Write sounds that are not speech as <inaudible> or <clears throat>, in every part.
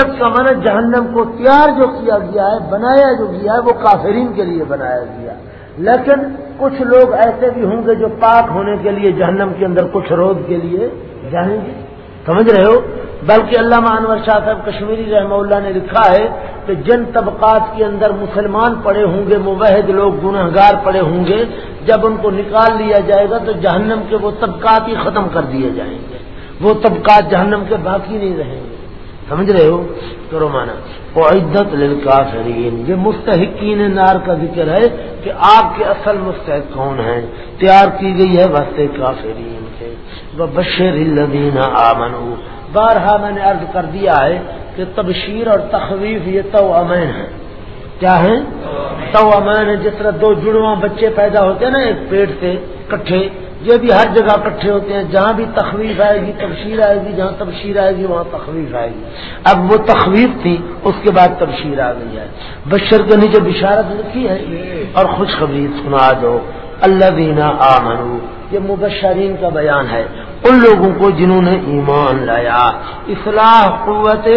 کا من جہنم کو تیار جو کیا گیا ہے، بنایا جو گیا ہے، وہ کافرین کے لیے بنایا گیا لیکن کچھ لوگ ایسے بھی ہوں گے جو پاک ہونے کے لیے جہنم کے اندر کچھ روز کے لیے جائیں گے۔ سمجھ رہے ہو؟ بلکہ علامہ انور شاہ صاحب کشمیری رحمہ اللہ نے لکھا ہے کہ جن طبقات کے اندر مسلمان پڑے ہوں گے مبحد لوگ گناہ گار پڑے ہوں گے، جب ان کو نکال لیا جائے گا تو جہنم کے وہ طبقات ہی ختم کر دیے جائیں گے۔ وہ طبقات جہنم کے باقی نہیں رہیں گے۔ سمجھ رہے ہو؟ کرو مانا۔ عدت للکافرین یہ مستحقین نار کا ذکر ہے کہ آپ کے اصل مستحق کون ہیں؟ تیار کی گئی ہے واسطے کافرین سے۔ بشیر الدین آمن بارہا میں نے عرض کر دیا ہے کہ تبشیر اور تخویف یہ تو امین ہے کیا ہے تو امین ہے جس طرح دو جڑواں بچے پیدا ہوتے ہیں نا ایک پیٹ سے کٹھے یہ بھی ہر جگہ کٹھے ہوتے ہیں، جہاں بھی تخویف آئے گی، تبشیر آئے گی، جہاں تبشیر آئے گی، وہاں تخویف آئے گی۔ اب وہ تخویف تھی، اس کے بعد تبشیر آ گئی ہے۔ بشر کے نیچے بشارت لکھی ہے اور خوشخبری سنا دو۔ اللہ دینا آمنو یہ مبشرین کا بیان ہے۔ ان لوگوں کو جنہوں نے ایمان لایا۔ اصلاح قوت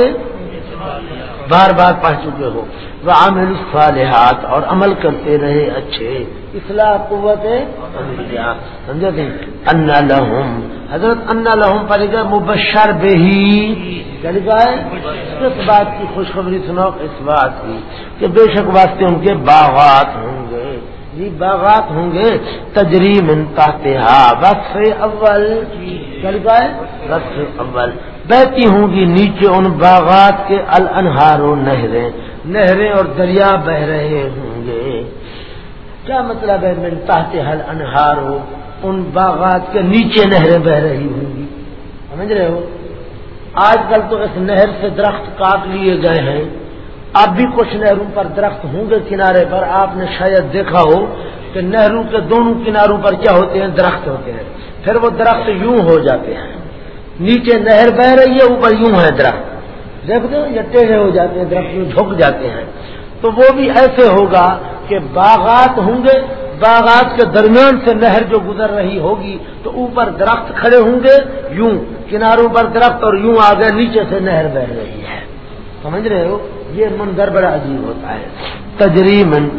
بار بار پڑھ چکے ہو۔ وہ عامل الصالحات اور عمل کرتے رہے اچھے۔ اصلاح، قوت سمجھا تھی ان لہم حضرت ان لہم پر مبشر بے ہی لکھا اس بات کی خوشخبری سنو، اس بات کی کہ بے شک واسطے ان کے باغات ہوں گے۔ جی باغات ہوں گے۔ تجریم وقف اول۔ کیا لکھا ہے وقف اول۔ بہتی ہوں گی نیچے ان باغات کے الانہاروں نہریں۔ نہریں اور دریا بہ رہے ہوں گے۔ کیا مطلب ہے من تحت حل انہار ہو ان باغات کے نیچے نہریں بہ رہی ہوں گی۔ سمجھ رہے ہو؟ آج کل تو اس نہر سے درخت کاٹ لیے گئے ہیں۔ اب بھی کچھ نہروں پر درخت ہوں گے کنارے پر، آپ نے شاید دیکھا ہو کہ نہروں کے دونوں کناروں پر کیا ہوتے ہیں؟ درخت ہوتے ہیں۔ پھر وہ درخت یوں ہو جاتے ہیں۔ نیچے نہر بہ رہی ہے، اوپر یوں ہے درخت۔ دیکھ دو یا ٹیڑھے ہو جاتے ہیں، درخت میں جھک جاتے ہیں۔ تو وہ بھی ایسے ہوگا کہ باغات ہوں گے۔ باغات کے درمیان سے نہر جو گزر رہی ہوگی تو اوپر درخت کھڑے ہوں گے، یوں کناروں پر درخت اور یوں آگے نیچے سے نہر بہ رہی ہے۔ سمجھ رہے ہو؟ یہ منظر بڑا عجیب ہوتا ہے۔ تجری من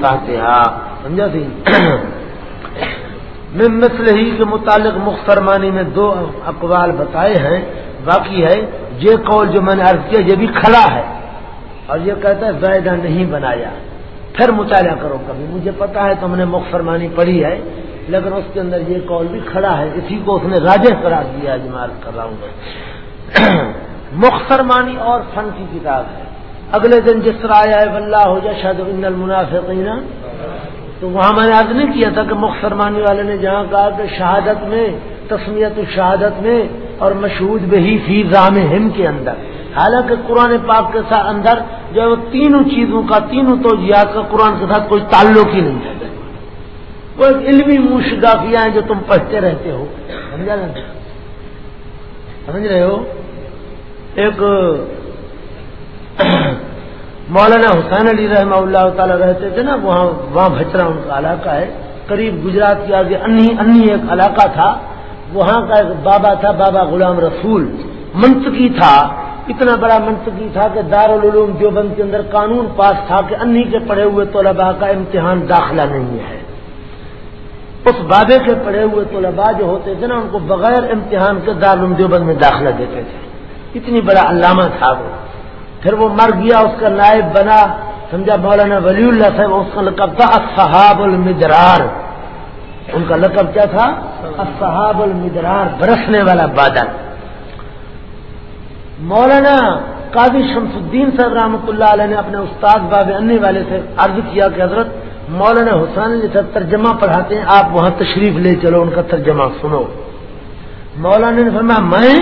سمجھا سی؟ میں مثل ہی کے متعلق مخترمانی میں دو اقوال بتائے ہیں، باقی ہے یہ قول جو میں نے عرض کیا، یہ بھی کھڑا ہے۔ اور یہ کہتا ہے، زائدہ نہیں بنایا۔ پھر مطالعہ کرو کبھی۔ مجھے پتا ہے تم نے مخفرمانی پڑھی ہے، لیکن اس کے اندر یہ قول بھی کھڑا ہے۔ اسی کو اس نے راجہ قرار دیا جمع جی کر رہا ہوں۔ میں مخفرمانی اور فن کی کتاب ہے۔ اگلے دن جس طرح آیا ہے اللہ ہو جائے شاید ان المنافقین۔ تو وہاں میں نے عرض نہیں کیا تھا کہ مخفرمانی والے نے جہاں کہا کہ شہادت میں، تسمیت الشہادت میں، اور مشہور بہی فی رام ہم کے اندر۔ حالانکہ قرآن پاک کے ساتھ اندر جو وہ تینوں چیزوں کا، تینوں تو کا قرآن کے ساتھ کوئی تعلق ہی نہیں ہے۔ وہ ایک علمی مشدافیاں ہیں جو تم پڑھتے رہتے ہو۔ سمجھا سمجھ رہے ہو؟ ایک مولانا حسین علی رحمہ اللہ تعالی رہتے تھے نا، وہاں وہاں بچرا ان کا علاقہ ہے۔ قریب گجرات کے آگے انی انی ایک علاقہ تھا۔ وہاں کا ایک بابا تھا، بابا غلام رسول۔ منطقی تھا۔ اتنا بڑا منطقی تھا کہ دارالعلوم دیوبند کے اندر قانون پاس تھا کہ انی کے پڑھے ہوئے طلباء کا امتحان داخلہ نہیں ہے۔ اس بابے کے پڑھے ہوئے طلباء جو ہوتے تھے نا، ان کو بغیر امتحان کے دارالعلوم دیوبند میں داخلہ دیتے تھے۔ اتنی بڑا علامہ تھا وہ۔ پھر وہ مر گیا، اس کا نائب بنا۔ سمجھا مولانا ولی اللہ صاحب، اس کا لقب تھا صحاب المدرار۔ ان کا لقب کیا تھا؟ صحاب المدرار، برسنے والا بادل۔ مولانا قاضی شمس الدین صاحب رحمۃ اللہ علیہ نے اپنے استاد باب انی والے سے عرض کیا کہ حضرت مولانا حسین علی صاحب ترجمہ پڑھاتے ہیں، آپ وہاں تشریف لے چلو، ان کا ترجمہ سنو۔ مولانا نے فرمایا، میں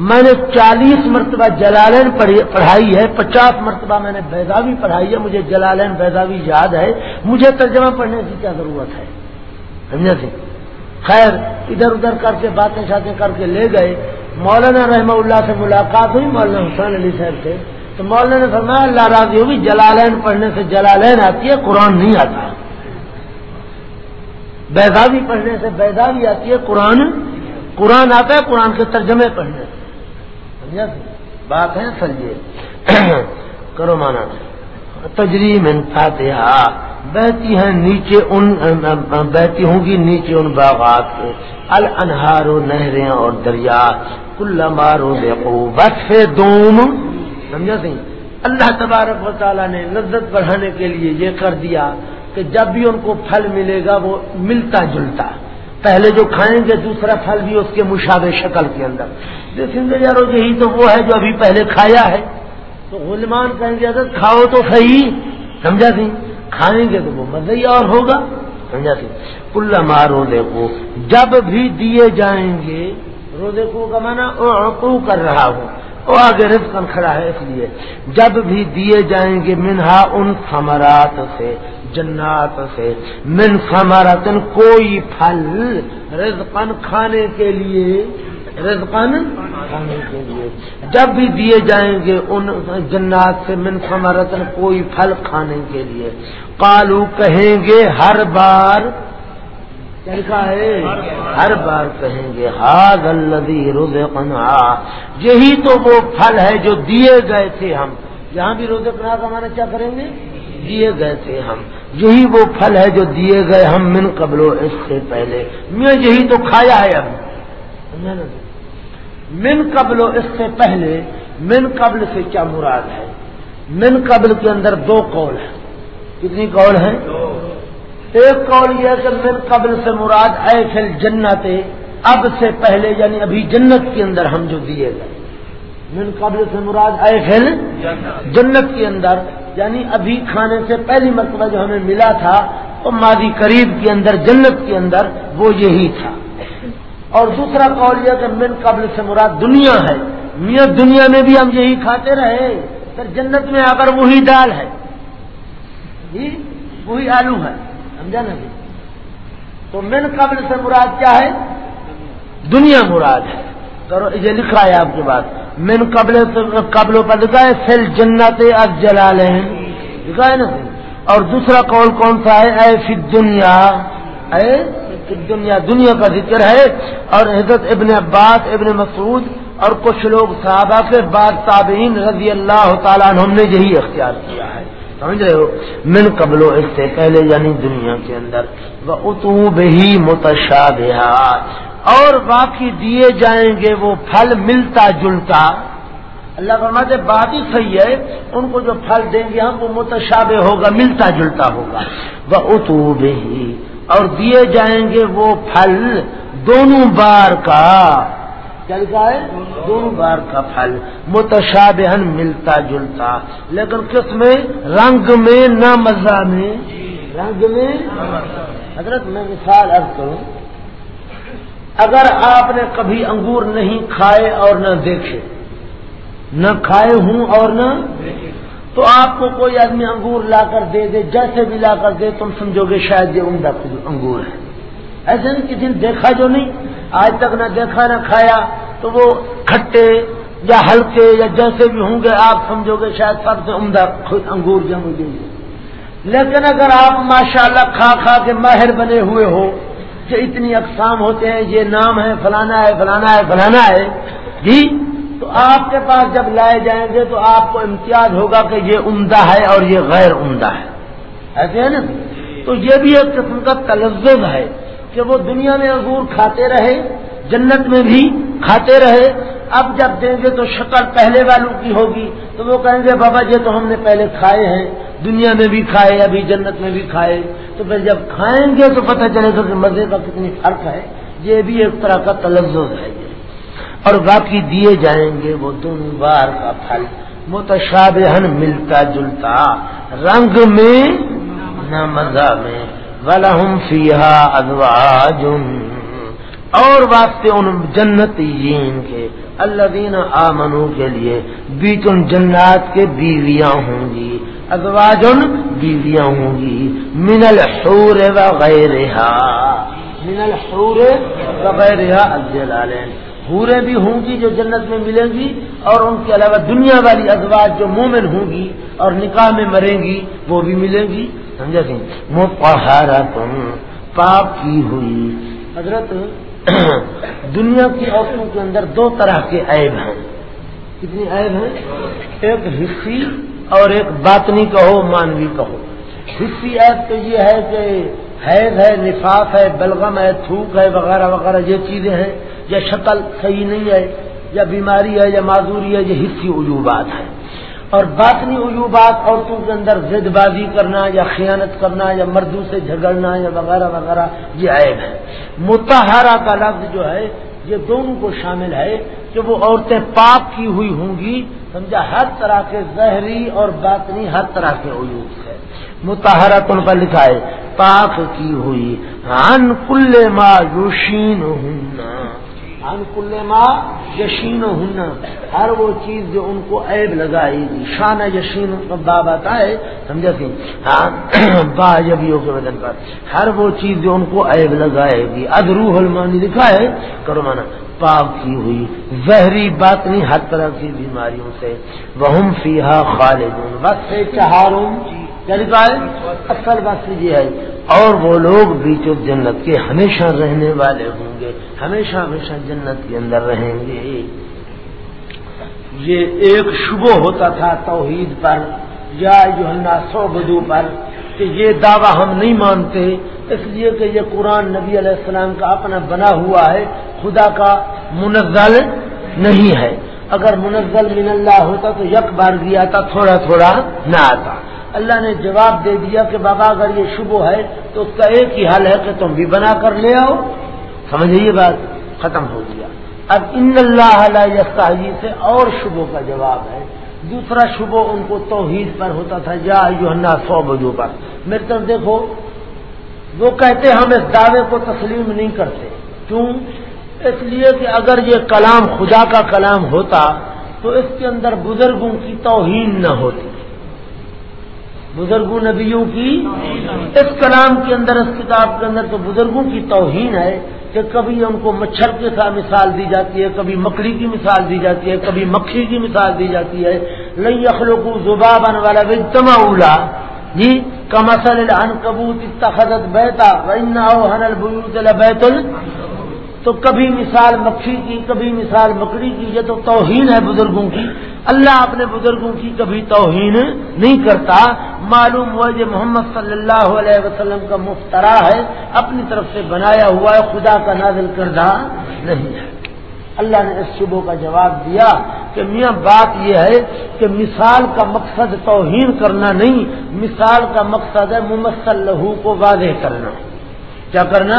میں نے چالیس مرتبہ جلالین پڑھائی ہے، پچاس مرتبہ میں نے بیداوی پڑھائی ہے، مجھے جلالین بیداوی یاد ہے۔ مجھے ترجمہ پڑھنے کی کیا ضرورت ہے؟ سمجھا سی خیر، ادھر ادھر کر کے، باتیں شاتیں کر کے لے گئے۔ مولانا رحمہ اللہ سے ملاقات ہوئی، مولانا حسین علی صاحب سے۔ تو مولانا نے فرمایا، اللہ راضی ہوگی، جلالین پڑھنے سے جلالین آتی ہے، قرآن نہیں آتا۔ بیداوی پڑھنے سے بیداوی آتی ہے، قرآن قرآن آتا ہے، قرآن کے ترجمے پڑھنے سے۔ بات ہے سمجھے۔ <coughs> کرو مانا۔ تجریم انتہا بہتی ہیں نیچے ان، بہتی ہوں گی نیچے ان باغات کے۔ الانہار و نہریں اور دریا۔ کل مارو دیکھو بس دونوں سمجھا سی اللہ تبارک و تعالیٰ نے لذت بڑھانے کے لیے یہ کر دیا کہ جب بھی ان کو پھل ملے گا وہ ملتا جلتا۔ پہلے جو کھائیں گے، دوسرا پھل بھی اس کے مشابہ شکل کے اندر۔ دیکھیں گے یارو، یہی تو وہ ہے جو ابھی پہلے کھایا ہے۔ تو غلمان کہیں گے، اگر کھاؤ تو صحیح۔ سمجھا سی کھائیں گے تو وہ مزہ ہی اور ہوگا۔ سمجھا سی کل مارو دیکھو جب بھی دیے جائیں گے۔ روزے کو کا مانا او کر رہا ہوں۔ وہ آگے رزقن کھڑا ہے، اس لیے۔ جب بھی دیے جائیں گے، منہا ان ثمرات سے۔ جنات سے، من ثمراتن کوئی پھل رزقن کھانے کے لیے رزقن کھانے کے لیے۔ جب بھی دیے جائیں گے ان جنات سے، من ثمراتن کوئی پھل کھانے کے لیے۔ قالو کہیں گے، ہر بار ہے؟ ہر بار کہیں گے ہاد الدی روز یہی تو وہ پھل ہے جو دیے گئے تھے ہم۔ یہاں بھی روز پناہ کا مانا کیا کریں گے؟ دیے گئے تھے ہم۔ یہی وہ پھل ہے جو دیے گئے ہم من قبل اس سے پہلے۔ میں یہی تو کھایا ہے اب جی؟ من قبل اس سے پہلے، من قبل سے کیا مراد ہے؟ من قبل کے اندر دو قول ہیں۔ کتنی قول ہیں؟ ایک قول یہ کہ من قبل سے مراد اے فل جنت اب سے پہلے یعنی ابھی جنت کے اندر ہم جو دیے گئے۔ من قبل سے مراد اے فل جنت کے اندر یعنی ابھی کھانے سے پہلی مرتبہ جو ہمیں ملا تھا، وہ ماضی قریب کے اندر، جنت کے اندر، وہ یہی تھا۔ اور دوسرا قول یہ کہ من قبل سے مراد دنیا ہے۔ میاں دنیا میں بھی ہم یہی کھاتے رہے، پھر جنت میں اگر وہی دال ہے۔ جی، وہی آلو ہے۔ سمجھا نا جی؟ تو من قبل سے مراد کیا ہے؟ دنیا مراد ہے۔ کرو، یہ لکھ رہا ہے آپ کے بعد من قبل قبل پر لکھا ہے سیل جنت از جلال لکھا ہے نا۔ اور دوسرا قول کون سا ہے؟ اے فی دنیا اے دنیا دنیا کا ذکر ہے۔ اور حضرت ابن عباس، ابن مسعود اور کچھ لوگ صحابہ کے بعد تابعین رضی اللہ تعالیٰ ہم نے یہی اختیار کیا ہے۔ سمجھ رہے ہو؟ من قبل اس سے پہلے یعنی دنیا کے اندر۔ وہ اتوب ہی اور باقی دیے جائیں گے وہ پھل ملتا جلتا۔ اللہ فرماتے بات ہی صحیح ہے، ان کو جو پھل دیں گے ہم، وہ متشابہ ہوگا، ملتا جلتا ہوگا۔ وہ اتوب ہی اور دیے جائیں گے وہ پھل دونوں بار کا۔ کیا ہے؟ دونوں بار کا پھل۔ متشابہن ملتا جلتا۔ لیکن کس میں؟ رنگ میں نہ مزہ میں۔ رنگ میں۔ حضرت، میں مثال ارد کروں۔ اگر آپ نے کبھی انگور نہیں کھائے اور نہ دیکھے، نہ کھائے ہوں اور نہ تو آپ کو کوئی آدمی انگور لا کر دے دے، جیسے بھی لا کر دے، تم سمجھو گے شاید یہ عمدہ انگور ہے۔ ایسے نہیں کسی نے دیکھا جو نہیں، آج تک نہ دیکھا نہ کھایا، تو وہ کھٹے یا ہلکے یا جیسے بھی ہوں گے، آپ سمجھو گے شاید سب سے عمدہ خود انگور جم گے لیکن اگر آپ ماشاءاللہ کھا کھا کے ماہر بنے ہوئے ہو کہ اتنی اقسام ہوتے ہیں، یہ نام ہے، فلانا ہے فلانا ہے فلانا ہے جی؟ تو آپ کے پاس جب لائے جائیں گے تو آپ کو امتیاز ہوگا کہ یہ عمدہ ہے اور یہ غیر عمدہ ہے۔ ایسے ہے نا؟ تو یہ بھی ایک قسم کا تلزم ہے کہ وہ دنیا میں انگور کھاتے رہے جنت میں بھی کھاتے رہے۔ اب جب دیں گے تو شکل پہلے والوں کی ہوگی۔ تو وہ کہیں گے، بابا یہ تو ہم نے پہلے کھائے ہیں، دنیا میں بھی کھائے، ابھی جنت میں بھی کھائے۔ تو پھر جب کھائیں گے تو پتہ چلے گا کہ مزے کا کتنی فرق ہے۔ یہ بھی ایک طرح کا تلفظ ہے۔ اور باقی دیے جائیں گے وہ دونوں بار کا پھل۔ متشابہن ملتا جلتا، رنگ میں نہ مزہ میں۔ ولہم فیہا ازواج اور واسطے ان جنت کے اللہ دین آمنوں کے لیے بیچ ان جنات کے بیویاں ہوں گی، ازواج بیویاں ہوں گی، من الحور وغیرہ من الحور وغیرہ الجلالین۔ حوریں بھی ہوں گی جو جنت میں ملیں گی، اور ان کے علاوہ دنیا والی ازواج جو مومن ہوں گی اور نکاح میں مریں گی، وہ بھی ملیں گی۔ سمجھا سی مہارا تم پاپ کی ہوئی۔ حضرت <coughs> دنیا کی عورتوں کے اندر دو طرح کے عیب ہیں۔ کتنی عیب ہیں؟ ایک حصی اور ایک باطنی کہو، مانوی کہو۔ حصی عیب تو یہ ہے کہ حیض ہے نفاف ہے، بلغم ہے، تھوک ہے، وغیرہ وغیرہ، یہ چیزیں ہیں۔ یا شکل صحیح نہیں ہے، یا بیماری ہے، یا معذوری ہے، یہ حصی عجوبات ہیں۔ اور باطنی عجوبات عورتوں کے اندر زد بازی کرنا یا خیانت کرنا یا مردوں سے جھگڑنا یا وغیرہ وغیرہ، یہ عیب ہے۔ متحرہ کا لفظ جو ہے، یہ دونوں کو شامل ہے کہ وہ عورتیں پاک کی ہوئی ہوں گی، سمجھا، ہر طرح کے زہری اور باطنی ہر طرح کے عیوب سے متحرہ ان پر لکھا ہے؟ پاک کی ہوئی۔ ان کل ما یوشین ان کل ماں یشین ہننا ہر وہ چیز جو ان کو عیب لگائے گی۔ شان یشین باب آتا ہے سمجھا سی ہاں <clears throat> با جبیوں کے بدن پر۔ ہر وہ چیز جو ان کو عیب لگائے گی۔ ادروح المانی لکھا ہے، کرو مانا، پاک کی ہوئی، زہری بات نہیں ہر طرح کی بیماریوں سے۔ وہ فیحا خالدون۔ بس سے چہاروں یعنی اصل بات یہ ہے۔ اور وہ لوگ بیچ جنت کے ہمیشہ رہنے والے ہوں گے، ہمیشہ ہمیشہ جنت کے اندر رہیں گے۔ یہ ایک شبہ ہوتا تھا توحید پر، یا جو سو بدو پر، کہ یہ دعویٰ ہم نہیں مانتے، اس لیے کہ یہ قرآن نبی علیہ السلام کا اپنا بنا ہوا ہے، خدا کا منزل نہیں ہے۔ اگر منزل من اللہ ہوتا تو یک بار دیا تھا تھوڑا تھوڑا نہ آتا۔ اللہ نے جواب دے دیا کہ بابا اگر یہ شبہ ہے تو اس کا ایک ہی حل ہے کہ تم بھی بنا کر لے آؤ۔ سمجھے یہ بات؟ ختم ہو گیا۔ اب ان اللہ یستحجی سے اور شبوں کا جواب ہے۔ دوسرا شبہ ان کو توحید پر ہوتا تھا۔ یا یوحنا سو بجو پر میرے طرف دیکھو وہ کہتے ہم اس دعوے کو تسلیم نہیں کرتے۔ کیوں؟ اس لیے کہ اگر یہ کلام خدا کا کلام ہوتا تو اس کے اندر بزرگوں کی توہین نہ ہوتی۔ بزرگوں نبیوں کی، اس کلام کے اندر، اس کتاب کے اندر تو بزرگوں کی توہین ہے کہ کبھی ان کو مچھر کے ساتھ مثال دی جاتی ہے، کبھی مکڑی کی مثال دی جاتی ہے، کبھی مکھی کی مثال دی جاتی ہے۔ لئی اخلوق زباب والا بجتما اولا جی کمسل ان کبوت اتخذت بیتا البیوت بیت تو کبھی مثال مکھی کی، کبھی مثال مکڑی کی، یہ تو توہین ہے بزرگوں کی۔ اللہ اپنے بزرگوں کی کبھی توہین نہیں کرتا۔ معلوم ہوا یہ محمد صلی اللہ علیہ وسلم کا مفترا ہے، اپنی طرف سے بنایا ہوا ہے، خدا کا نازل کردہ نہیں ہے۔ اللہ نے اس شبوں کا جواب دیا کہ میاں، بات یہ ہے کہ مثال کا مقصد توہین کرنا نہیں، مثال کا مقصد ہے ممثل لہو کو واضح کرنا۔ کیا کرنا؟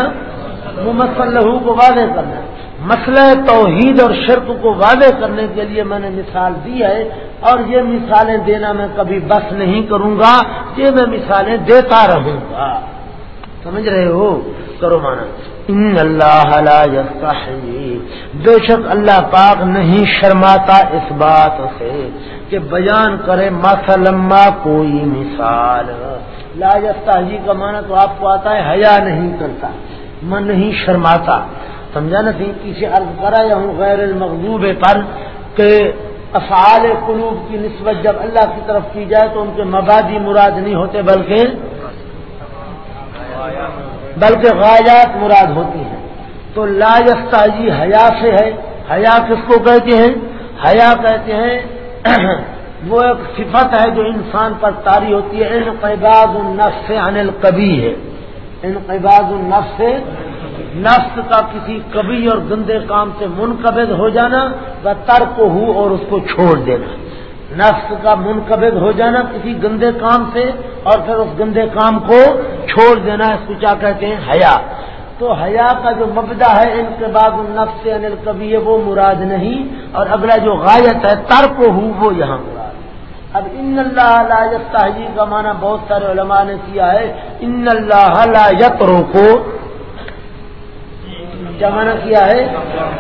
ممثل لہو کو واضح کرنا مسئلہ توحید اور شرک کو واضح کرنے کے لیے میں نے مثال دی ہے اور یہ مثالیں دینا میں کبھی بس نہیں کروں گا، یہ میں مثالیں دیتا رہوں گا۔ سمجھ رہے ہو؟ کرو مانا ان اللہ بے شک اللہ پاک نہیں شرماتا اس بات سے کہ بیان کرے مسلما کوئی مثال۔ لا جی کا مانا تو آپ کو آتا ہے، حیا نہیں کرتا۔ من نہیں شرماتا۔ سمجھا نا کسی عرض کرا یا ہوں غیر المغضوب پر کہ افعال قلوب کی نسبت جب اللہ کی طرف کی جائے تو ان کے مبادی مراد نہیں ہوتے، بلکہ بلکہ غایات مراد ہوتی ہیں۔ تو لا جی حیا سے ہے۔ حیا کس کو کہتے ہیں؟ حیا کہتے ہیں <clears throat> وہ ایک صفت ہے جو انسان پر تاری ہوتی ہے۔ انقباض النفس عن القبی ہے انقباض النفس سے، نفس کا کسی کبھی اور گندے کام سے منقبض ہو جانا و ترک ہو اور اس کو چھوڑ دینا۔ نفس کا منقبض ہو جانا کسی گندے کام سے اور پھر اس گندے کام کو چھوڑ دینا، اس کو کیا کہتے ہیں؟ حیا۔ تو حیا کا جو مبدا ہے ان کے بعد النفس سے انل کبھی وہ مراد نہیں۔ اور اگلا جو غایت ہے، ترک ہو، وہ یہاں مراد ان اللہ لا یستحجی کا معنی بہت سارے علماء نے کیا ہے۔ ان اللہ لا یترو کو کیا مانا کیا ہے؟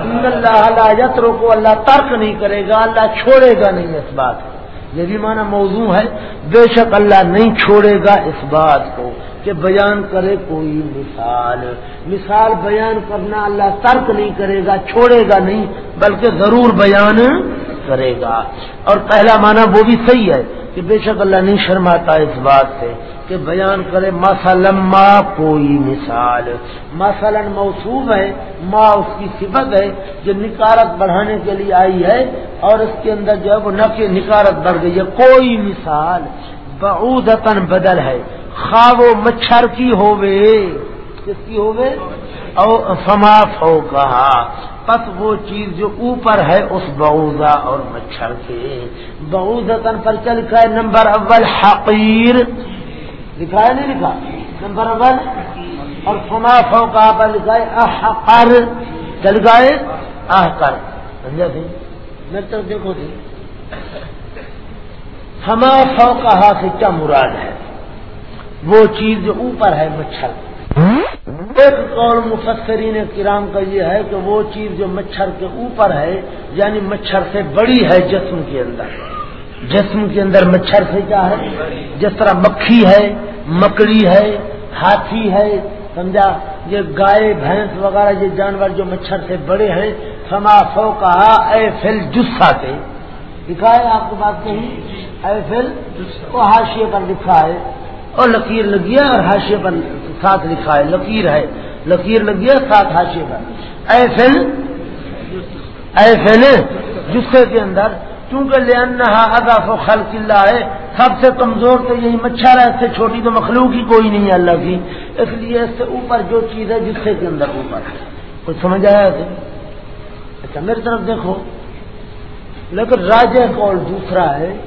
ان اللہ یترو کو اللہ ترک نہیں کرے گا، اللہ چھوڑے گا نہیں اس بات کو۔ یہ بھی مانا موضوع ہے۔ بے شک اللہ نہیں چھوڑے گا اس بات کو کہ بیان کرے کوئی مثال۔ مثال بیان کرنا اللہ ترک نہیں کرے گا، چھوڑے گا نہیں، بلکہ ضرور بیان کرے گا۔ اور پہلا معنی وہ بھی صحیح ہے کہ بے شک اللہ نہیں شرماتا اس بات سے کہ بیان کرے، مثلا ما کوئی مثال۔ مثلا موصوف ہے، ما اس کی صفت ہے جو نکارت بڑھانے کے لیے آئی ہے اور اس کے اندر جو ہے وہ نہ نکارت بڑھ گئی ہے۔ کوئی مثال بعودتن بدل ہے۔ خواب و مچھر کی ہووے۔ کس کی ہووے؟ او فما فو کہا پس وہ چیز جو اوپر ہے اس بعوضہ اور مچھر کے۔ بعوزتن پر چل کا نمبر اول حقیر۔ لکھا ہے، نہیں لکھا؟ نمبر اول۔ اور فما فو کہا پر لکھا ہے، احقر۔ چل گئے احقر۔ سمجھا تھی؟ میرے طرف دیکھو تھی فما فو کہا سے کیا مراد ہے؟ وہ چیز جو اوپر ہے، مچھر۔ ایک قول مفسرین کرام کا یہ ہے کہ وہ چیز جو مچھر کے اوپر ہے یعنی مچھر سے بڑی ہے جسم کے اندر۔ جسم کے اندر مچھر سے کیا ہے؟ جس طرح مکھی ہے، مکڑی ہے، ہاتھی ہے، سمجھا؟ یہ گائے، بھینس وغیرہ، یہ جانور جو مچھر سے بڑے ہیں سما فو کہا اے فل جسا کے۔ لکھا ہے آپ کو بات کہیں؟ اے فل وہ حاشیے پر لکھا ہے۔ اور لکیر لگی ہے اور حاشیے پر ساتھ لکھا ہے، لکیر ہے۔ لکیر لگی ہے ساتھ حاشیے پر۔ اے فل اے فل جسے کے اندر کیونکہ لے اضاف و خل قلعہ ہے، سب سے کمزور تو یہی مچھر ہے، اس سے چھوٹی تو مخلوق ہی کوئی نہیں ہے اللہ کی۔ اس لیے اس سے اوپر جو چیز ہے، جسے کے اندر اوپر ہے۔ کچھ سمجھ آیا تھا اچھا میری طرف دیکھو۔ لیکن راج کال دوسرا ہے؟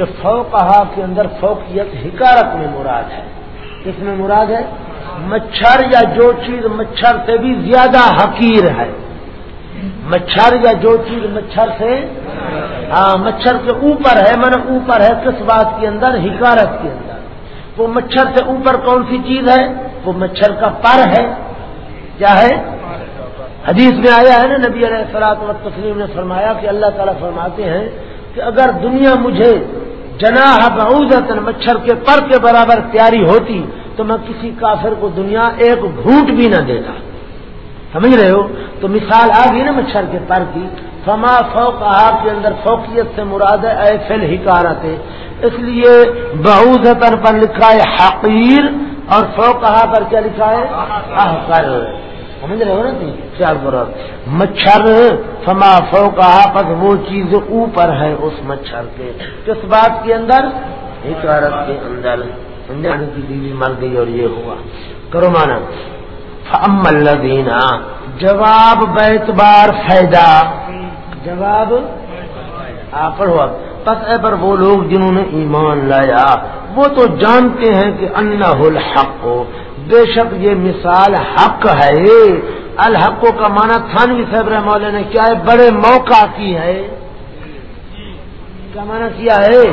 کہ فوقہا کے اندر فوقیت حکارت میں مراد ہے۔ اس میں مراد ہے؟ مچھر یا جو چیز مچھر سے بھی زیادہ حقیر ہے۔ مچھر یا جو چیز مچھر سے ہاں مچھر کے اوپر ہے۔ من اوپر ہے کس بات کے اندر؟ حکارت کے اندر۔ وہ مچھر سے اوپر کون سی چیز ہے؟ وہ مچھر کا پر ہے۔ کیا ہے؟ حدیث میں آیا ہے نا، نبی علیہ السلاط و تسلیم نے فرمایا کہ اللہ تعالیٰ فرماتے ہیں کہ اگر دنیا مجھے جناح بعوزت مچھر کے پر کے برابر پیاری ہوتی تو میں کسی کافر کو دنیا ایک گھونٹ بھی نہ دیتا۔ سمجھ رہے ہو؟ تو مثال آ گئی نا مچھر کے پر کی؟ فما فوق کے اندر فوقیت سے مراد ہے، اے فل حکارت۔ اس لیے بہوزتن پر لکھا ہے حقیر اور فوق پر کیا لکھا ہے؟ احقر۔ سمجھ رہے ہو نا تھی خیال کرو مچھر فما فوق پر وہ چیز اوپر ہے اس مچھر کے. کس بات کے اندر؟ حکارت کے اندر. سمجھانے کی جی؟ بیوی مر گئی اور یہ ہوا. کرو مانا. فم الدینہ جواب بیتبار فائدہ. جواب آپ پس اے پر وہ لوگ جنہوں نے ایمان لایا، وہ تو جانتے ہیں کہ انہ الحق. ہو بے شک یہ مثال حق ہے۔ الحق کا مانا تھانوی صاحب رحمہ نے کیا ہے؟ بڑے موقع کی ہے۔ کیا مانا کیا ہے؟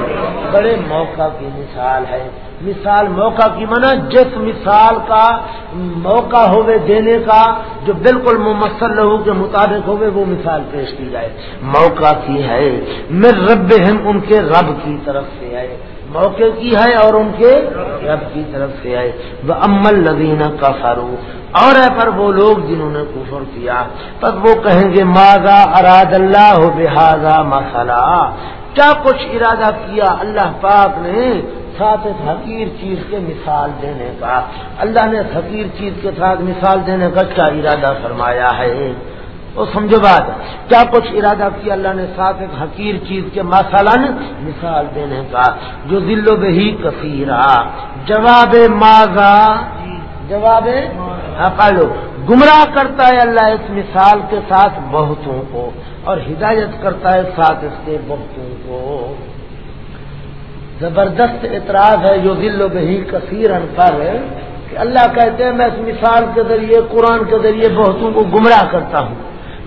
بڑے موقع کی مثال ہے۔ مثال موقع کی مانا جس مثال کا موقع ہوئے دینے کا جو بالکل ممثل لہو کے مطابق ہوئے، وہ مثال پیش کی جائے۔ موقع کی ہے۔ میر رب ہم ان کے رب کی طرف سے ہے۔ موقع کی ہے اور ان کے رب کی طرف سے آئے وہ امل لدینہ کا اور ہے پر وہ لوگ جنہوں نے کفر کیا تب وہ کہیں گے ماضا اراد اللہ ہو بحاظہ مسئلہ کیا کچھ ارادہ کیا اللہ پاک نے ساتھ اس حقیر چیز کے مثال دینے کا؟ اللہ نے حقیر چیز کے ساتھ مثال دینے کا کیا ارادہ فرمایا ہے؟ وہ سمجھو بات، کیا کچھ ارادہ کیا؟ اللہ نے ساتھ ایک حقیر چیز کے مثلاً مثال دینے کا، جو دل و بہی کثیرہ۔ جواب ماضا جواب ہاں، پالو گمراہ کرتا ہے اللہ اس مثال کے ساتھ بہتوں کو، اور ہدایت کرتا ہے ساتھ اس کے بہتوں کو۔ زبردست اعتراض ہے جو دل و بہی کثیر ان پر کہ اللہ کہتے ہیں، میں اس مثال کے ذریعے، قرآن کے ذریعے بہتوں کو گمراہ کرتا ہوں۔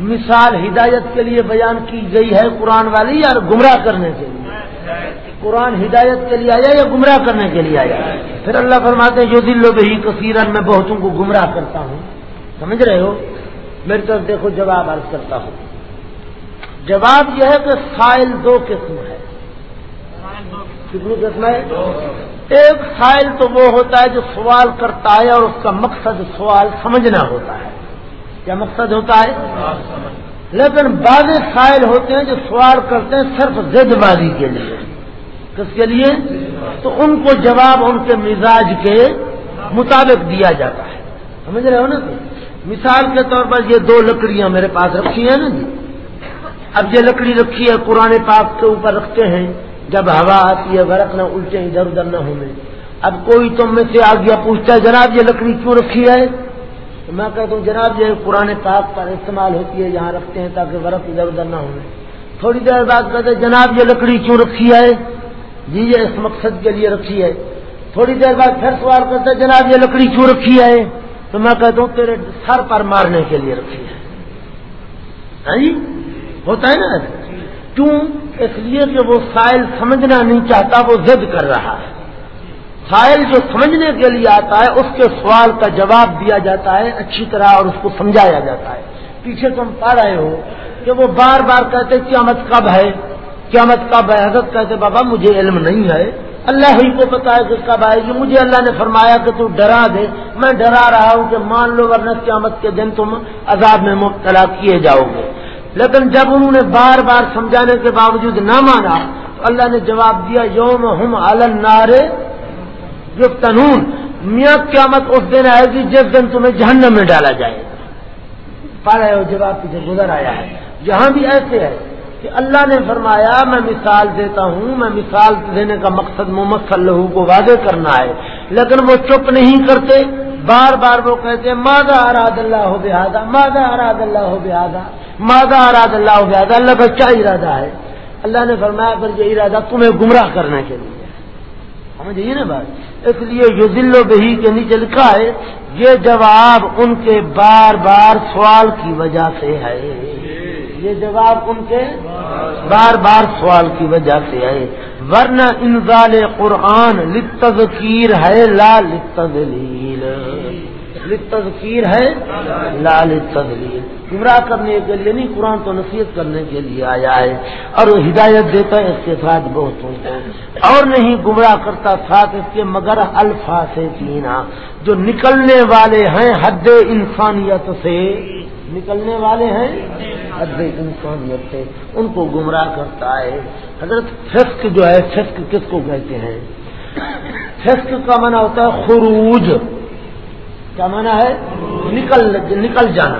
مثال ہدایت کے لیے بیان کی گئی ہے قرآن والی یا گمراہ کرنے کے لیے۔ قرآن ہدایت کے لیے آیا یا گمراہ کرنے کے لیے آیا؟ پھر اللہ فرماتے ہیں، جو دل و بہی کثیر میں بہتوں کو گمراہ کرتا ہوں۔ سمجھ رہے ہو؟ میری طرف دیکھو، جواب عرض کرتا ہوں۔ جواب یہ ہے کہ سائل دو قسم ہے۔ کتنی قسم ہے؟ ایک سائل تو وہ ہوتا ہے جو سوال کرتا ہے اور اس کا مقصد سوال سمجھنا ہوتا ہے۔ کیا مقصد ہوتا ہے؟ لیکن بعض سائل ہوتے ہیں جو سوال کرتے ہیں صرف زد بازی کے لیے۔ کس کے لیے؟ تو ان کو جواب ان کے مزاج کے مطابق دیا جاتا ہے۔ سمجھ رہے ہو نا مثال کے طور پر یہ دو لکڑیاں میرے پاس رکھی ہیں نا جی۔ اب یہ لکڑی رکھی ہے، قرآن پاک کے اوپر رکھتے ہیں۔ جب ہوا آتی ہے برق نہ الٹے، ادھر ادھر نہ ہونے۔ اب کوئی تم میں سے آ گیا پوچھتا ہے، جناب یہ لکڑی کیوں رکھی ہے؟ میں کہتا ہوں جناب یہ قرآن پاک پر استعمال ہوتی ہے، یہاں رکھتے ہیں تاکہ برق ادھر ادھر نہ ہونے تھوڑی دیر بعد کہتے جناب یہ لکڑی کیوں رکھی ہے؟ جی یہ اس مقصد کے لیے رکھی ہے۔ تھوڑی دیر بعد پھر سوال کرتے جناب یہ لکڑی کیوں رکھی ہے؟ تو میں کہتا ہوں تیرے سر پر مارنے کے لیے رکھی ہے۔ ہاں جی؟ ہوتا ہے نا؟ کیوں؟ اس لیے کہ وہ سائل سمجھنا نہیں چاہتا، وہ ضد کر رہا ہے۔ سائل جو سمجھنے کے لیے آتا ہے، اس کے سوال کا جواب دیا جاتا ہے، اچھی طرح اور اس کو سمجھایا جاتا ہے۔ پیچھے تم پا رہے ہو کہ وہ بار بار کہتے قیامت کب ہے؟ قیامت کب ہے؟ حضرت کہتے بابا، مجھے علم نہیں ہے۔ اللہ ہی کو پتا ہے کہ کب آئے گی۔ مجھے اللہ نے فرمایا کہ تو ڈرا دے۔ میں ڈرا رہا ہوں کہ مان لو، ورنہ قیامت کے دن تم عذاب میں مبتلا کیے جاؤ گے۔ لیکن جب انہوں نے بار بار سمجھانے کے باوجود نہ مانا تو اللہ نے جواب دیا، یوم ہم نارے جو تنون میاں قیامت اس دن آئے گی جس دن تمہیں جہنم میں ڈالا جائے گا۔ پا رہے ہو جواب پیچھے گزر آیا ہے۔ یہاں بھی ایسے ہے کہ اللہ نے فرمایا، میں مثال دیتا ہوں، میں مثال دینے کا مقصد محمد صلی اللہ کو واضح کرنا ہے۔ لیکن وہ چپ نہیں کرتے، بار بار وہ کہتے مادہ اراد اللہ ہو بہادا مادہ اراد اللہ ہو بہادا مادہ اراد اللہ ہو بہادا اللہ کا کیا ارادہ ہے؟ اللہ نے فرمایا پھر یہ ارادہ تمہیں گمراہ کرنے کے لیے سمجھیے نا بات۔ اس لیے جو دل و بہی کے نیچے لکھا ہے، یہ جواب ان کے بار بار سوال کی وجہ سے ہے۔ یہ جواب ان کے بار بار سوال کی وجہ سے ہے۔ ورنہ انزال قرآن لتذکیر ہے، لا لتذلیل لتذکیر ہے، لا لتذلیل گمراہ کرنے کے لیے نہیں، قرآن تو نصیحت کرنے کے لیے آیا ہے۔ اور وہ ہدایت دیتا ہے اس کے ساتھ بہتوں کو۔ اور نہیں، گمراہ کرتا ساتھ اس کے مگر الفا سے جو نکلنے والے ہیں حد انسانیت سے، نکلنے والے ہیں حد انسانیت سے۔ ان کو گمراہ کرتا ہے۔ حضرت فسق جو ہے، فسق کس کو کہتے ہیں؟ فسق کا منع ہوتا ہے خروج۔ کیا مانا ہے؟ نکل نکل جانا۔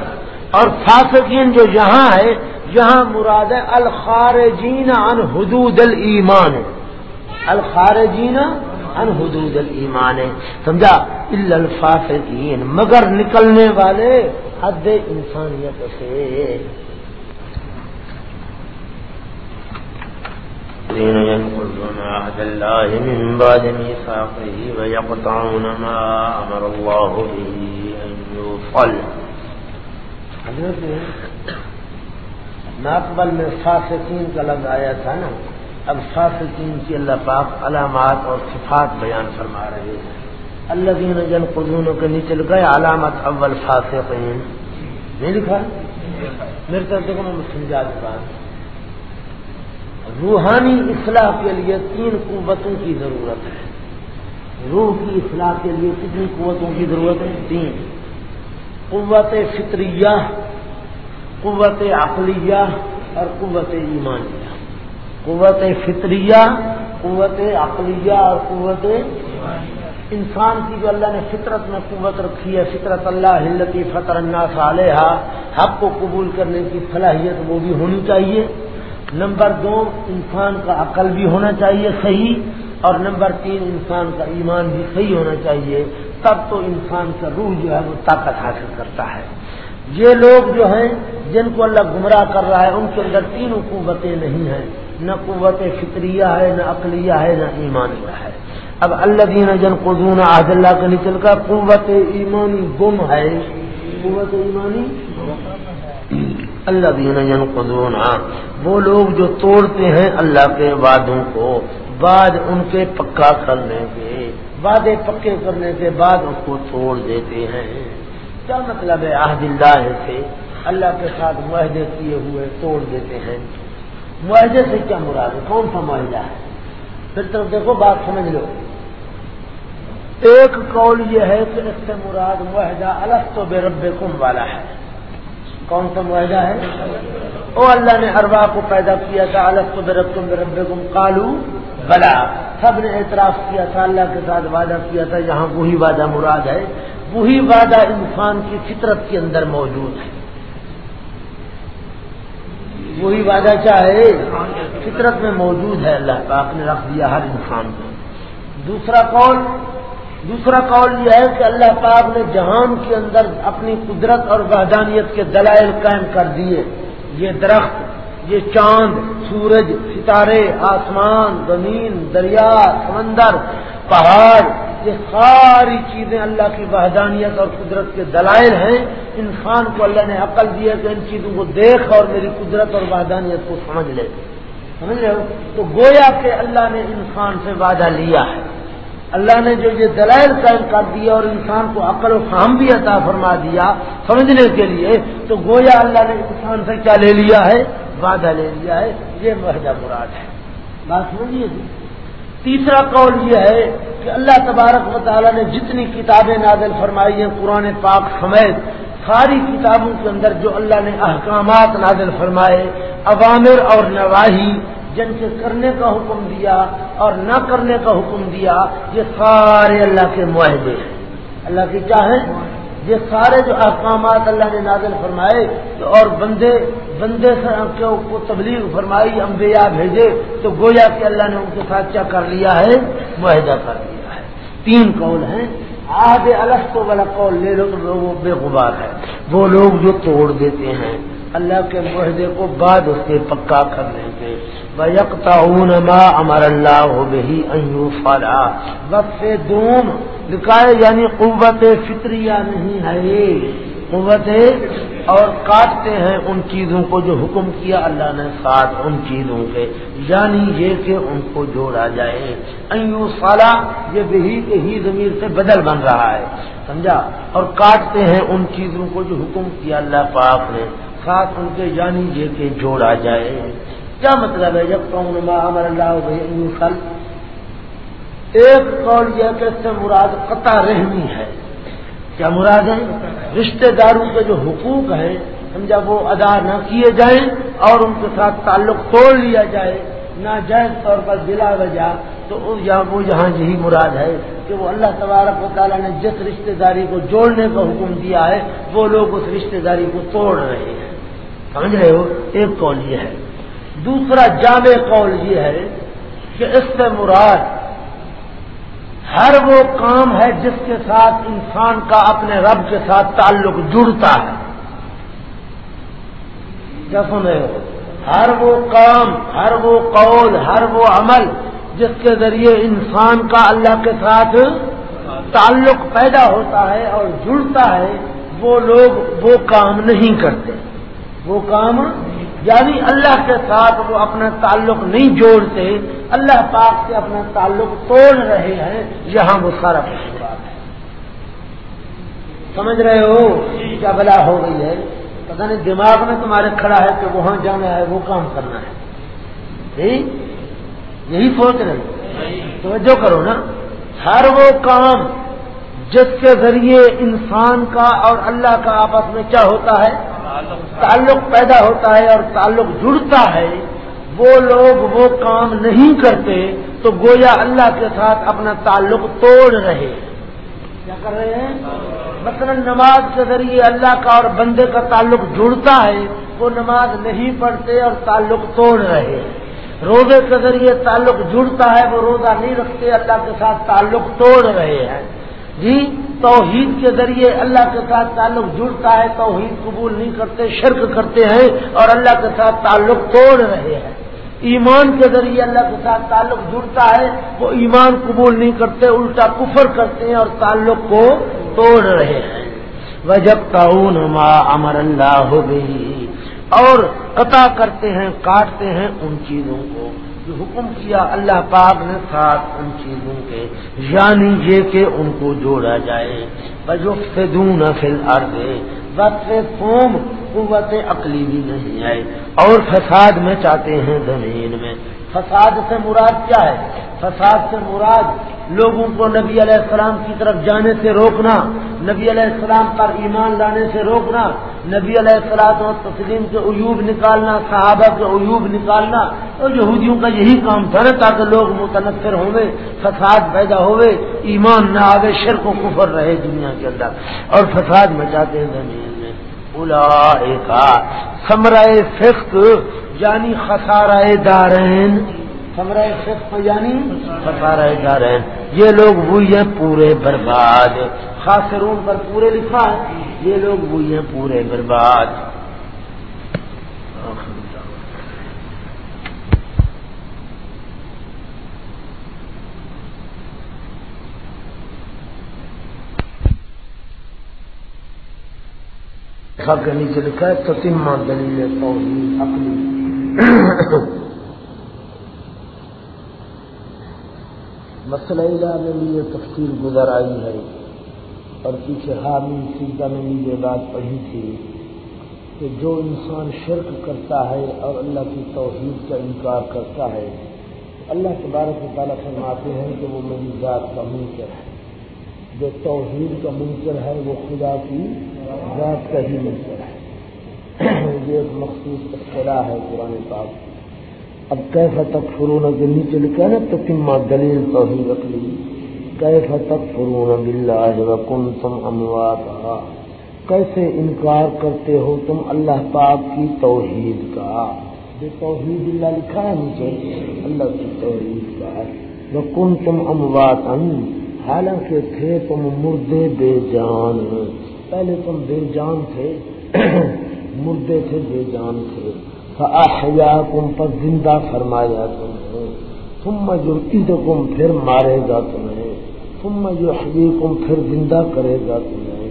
اور فاسقین جو یہاں ہے، یہاں مراد ہے الخارجین عن حدود الایمان۔ الخارجین عن حدود الایمان۔ سمجھا؟ الفاسقین، مگر نکلنے والے حد انسانیت سے۔ الذين ينقضون عهد الله من بعد ميثاقه ويقطعون ما أمر الله به أن يوصل. ناقبل میں فاسقین کا لفظ آیا تھا نا، اب فاسقین کی اللہ پاک علامات اور صفات بیان فرما رہے ہیں۔ اللہ دین جن قدونوں کے نیچے گئے علامت اول فاسقین۔ نہیں لکھا؟ میرے طرف دیکھو، میں سمجھا دوں روحانی اصلاح کے لیے تین قوتوں کی ضرورت ہے۔ روح کی اصلاح کے لیے کتنی قوتوں کی ضرورت ہے؟ تین۔ قوت فطریہ، قوت عقلیہ اور قوت ایمانیہ۔ قوت فطریہ، قوت عقلیہ اور قوت انسان کی جو اللہ نے فطرت میں قوت رکھی ہے، فطرت اللہ ہلتی فطر اللہ صالحہ حق کو قبول کرنے کی صلاحیت وہ بھی ہونی چاہیے۔ نمبر دو، انسان کا عقل بھی ہونا چاہیے صحیح، اور نمبر تین، انسان کا ایمان بھی صحیح ہونا چاہیے۔ تب تو انسان کا روح جو ہے وہ طاقت حاصل کرتا ہے۔ یہ لوگ جو ہیں، جن کو اللہ گمراہ کر رہا ہے، ان کے اندر تینوں قوتیں نہیں ہیں۔ نہ قوت فطریہ ہے، نہ عقلیہ ہے، نہ ایمانیہ ہے۔ اب اللہ دین جن قدون عہد اللہ کا نچل کا قوت ایمانی گم ہے۔ قوت ایمانی اللہ دین جن قدون وہ لوگ جو توڑتے ہیں اللہ کے وعدوں کو بعد ان کے پکا کرنے کے وعدے پکے کرنے کے بعد ان کو توڑ دیتے ہیں۔ کیا مطلب ہے؟ عہد اللہ سے اللہ کے ساتھ معاہدے کیے ہوئے توڑ دیتے ہیں۔ معاہدے سے کیا مراد ہے؟ کون سا معاہدہ ہے؟ پھر طرف دیکھو، بات سمجھ لو۔ ایک قول یہ ہے کہ اس سے مراد معاہدہ الگ تو بے رب کم والا ہے۔ کون سا معاہدہ ہے؟ او اللہ نے اروا کو پیدا کیا تھا الگ تو بے تم بے رب کالو بلا۔ سب نے اعتراف کیا تھا، اللہ کے ساتھ وعدہ کیا تھا، یہاں وہی وعدہ مراد ہے۔ وہی وعدہ انسان کی فطرت کے اندر موجود ہے۔ وہی وعدہ چاہے فطرت میں موجود ہے، اللہ پاک نے رکھ دیا ہر انسان کو۔ دوسرا قول دوسرا قول یہ ہے کہ اللہ پاک نے جہان کے اندر اپنی قدرت اور وحدانیت کے دلائل قائم کر دیے۔ یہ درخت، یہ چاند، سورج، ستارے، آسمان، زمین، دریا، سمندر، پہاڑ، یہ ساری چیزیں اللہ کی وحدانیت اور قدرت کے دلائل ہیں۔ انسان کو اللہ نے عقل دیا کہ ان چیزوں کو دیکھ اور میری قدرت اور وحدانیت کو سمجھ لے۔ سمجھ رہے ہو؟ تو گویا کہ اللہ نے انسان سے وعدہ لیا ہے۔ اللہ نے جو یہ دلائل قائم کر دیا اور انسان کو عقل و فہم بھی عطا فرما دیا سمجھنے کے لیے، تو گویا اللہ نے انسان سے کیا لے لیا ہے؟ وعدہ لے لیا ہے۔ یہ معاہدہ مراد ہے۔ بات سمجھیے جی؟ تیسرا قول یہ ہے کہ اللہ تبارک و تعالیٰ نے جتنی کتابیں نازل فرمائی ہیں قرآن پاک سمیت، ساری کتابوں کے اندر جو اللہ نے احکامات نازل فرمائے، عوامر اور نواحی جن کے کرنے کا حکم دیا اور نہ کرنے کا حکم دیا، یہ سارے اللہ کے معاہدے ہیں۔ اللہ کی چاہیں یہ سارے جو احکامات اللہ نے نازل فرمائے اور بندے بندے کو تبلیغ فرمائی، انبیاء بھیجے، تو گویا کہ اللہ نے ان کے ساتھ کیا کر لیا ہے؟ معاہدہ کر لیا ہے۔ تین قول ہیں۔ آدھے الگ تو والا قول لے لو تو وہ بے غبار ہے۔ وہ لوگ جو توڑ دیتے ہیں اللہ کے معاہدے کو بعد اس کے پکا کر کرنے کے یکتا ما امر اللہ ہو بہی ایو فالا وقت دوم دکھائے یعنی قوت فطریہ نہیں ہے۔ قوت اور کاٹتے ہیں ان چیزوں کو جو حکم کیا اللہ نے ساتھ ان چیزوں کے۔ یعنی یہ کہ ان کو جوڑا جائے۔ ایو سالہ یہ بہی کے ہی زمین سے بدل بن رہا ہے۔ سمجھا؟ اور کاٹتے ہیں ان چیزوں کو جو حکم کیا اللہ پاک نے۔ ساتھ ان کے یعنی یہ کہ جوڑا جائے۔ کیا مطلب ہے جب کہوں امر اللہ بھائی کل ایک قول یہ کہ اس سے مراد قطع رحمی ہے۔ کیا مراد ہے؟ رشتہ داروں کے جو حقوق ہیں سمجھا وہ ادا نہ کیے جائیں اور ان کے ساتھ تعلق توڑ لیا جائے، ناجائز طور پر بلا وجہ، تو وہ یہاں یہی مراد ہے کہ وہ اللہ تبارک و تعالیٰ نے جس رشتہ داری کو جوڑنے کا حکم دیا ہے، وہ لوگ اس رشتہ داری کو توڑ رہے ہیں۔ سمجھ رہے ہو؟ ایک قول یہ ہے۔ دوسرا جامع قول یہ ہے کہ اس سے مراد ہر وہ کام ہے جس کے ساتھ انسان کا اپنے رب کے ساتھ تعلق جڑتا ہے۔ کیا سنے ہو؟ ہر وہ کام، ہر وہ قول، ہر وہ عمل جس کے ذریعے انسان کا اللہ کے ساتھ تعلق پیدا ہوتا ہے اور جڑتا ہے، وہ لوگ وہ کام نہیں کرتے۔ وہ کام یعنی اللہ کے ساتھ وہ اپنا تعلق نہیں جوڑتے، اللہ پاک سے اپنا تعلق توڑ رہے ہیں، یہاں وہ سارا کچھ ہے۔ سمجھ رہے ہو کیا بلا ہو گئی ہے؟ پتہ نہیں، دماغ میں تمہارے کھڑا ہے کہ وہاں جانا ہے، وہ کام کرنا ہے۔ جی؟ یہی سوچ رہے توجہ کرو نا۔ ہر وہ کام جس کے ذریعے انسان کا اور اللہ کا آپس میں کیا ہوتا ہے؟ تعلق پیدا ہوتا ہے اور تعلق جڑتا ہے، وہ لوگ وہ کام نہیں کرتے تو گویا اللہ کے ساتھ اپنا تعلق توڑ رہے۔ کیا کر رہے ہیں؟ مثلا نماز کے ذریعے اللہ کا اور بندے کا تعلق جڑتا ہے، وہ نماز نہیں پڑھتے اور تعلق توڑ رہے۔ روزے کے ذریعے تعلق جڑتا ہے، وہ روزہ نہیں رکھتے، اللہ کے ساتھ تعلق توڑ رہے ہیں۔ جی توحید کے ذریعے اللہ کے ساتھ تعلق جڑتا ہے، توحید قبول نہیں کرتے، شرک کرتے ہیں اور اللہ کے ساتھ تعلق توڑ رہے ہیں۔ ایمان کے ذریعے اللہ کے ساتھ تعلق جڑتا ہے، وہ ایمان قبول نہیں کرتے، الٹا کفر کرتے ہیں اور تعلق کو توڑ رہے ہیں۔ وجب تعاون امر اللہ ہو گئی اور قطع کرتے ہیں، کاٹتے ہیں ان چیزوں کو۔ حکم کیا اللہ پاک نے ساتھ ان چیزوں کے یعنی یہ کہ ان کو جوڑا جائے۔ بجو سے دون فل اردے بس فوم قوت عقلی بھی نہیں آئے۔ اور فساد میں چاہتے ہیں زمین میں۔ فساد سے مراد کیا ہے؟ فساد سے مراد لوگوں کو نبی علیہ السلام کی طرف جانے سے روکنا، نبی علیہ السلام پر ایمان لانے سے روکنا، نبی علیہ السلام و تسلیم کے عیوب نکالنا، صحابہ کے عیوب نکالنا، اور یہودیوں کا یہی کام تھا تاکہ لوگ متنفر ہوئے، فساد پیدا ہوئے، ایمان نہ آگے شرک و کفر رہے دنیا کے اندر، اور فساد مچاتے ہیں زمین میں۔ بلا سمرائے فخت یعنی خسارائے دارین۔ صرف یعنی خسارائے دارین۔ یہ لوگ وہی ہیں پورے برباد۔ خاصرون پر پورے لکھا ہے۔ یہ لوگ وہی ہیں پورے برباد۔ کے نیچے لکھا ہے تو تین دلیل توحید عقلی۔ مسئلہ میں بھی یہ تفصیل گزر آئی ہے اور پیچھے حامی سیدھا میں بھی یہ بات پڑھی تھی کہ جو انسان شرک کرتا ہے اور اللہ کی توحید کا انکار کرتا ہے، اللہ کے بارے تعالیٰ فرماتے ہیں کہ وہ میری ذات کا منکر ہے۔ جو توحید کا منکر ہے، وہ خدا کی ذات کا ہی منکر ہے۔ یہ ایک مخصوص اصطلاح ہے پرانے پاک۔ اب کیسا تک فرون کے نیچے لکھا نا تو کما دلیل تو ہی رکھ لی کیسا تک فرون بلّہ کن تم اموات کیسے انکار کرتے ہو تم اللہ پاک کی توحید کا؟ جو توحید اللہ لکھا ہے نیچے اللہ کی توحید کا وہ کن تم اموات حالانکہ تھے تم مردے بے جان۔ پہلے تم بے جان تھے۔ مردے تھے بے جان تھے۔ فاحیا کم پر زندہ فرمایا تمہیں۔ تم جو عید کم پھر مارے گا تمہیں۔ تم جو کم پھر زندہ کرے گا تمہیں۔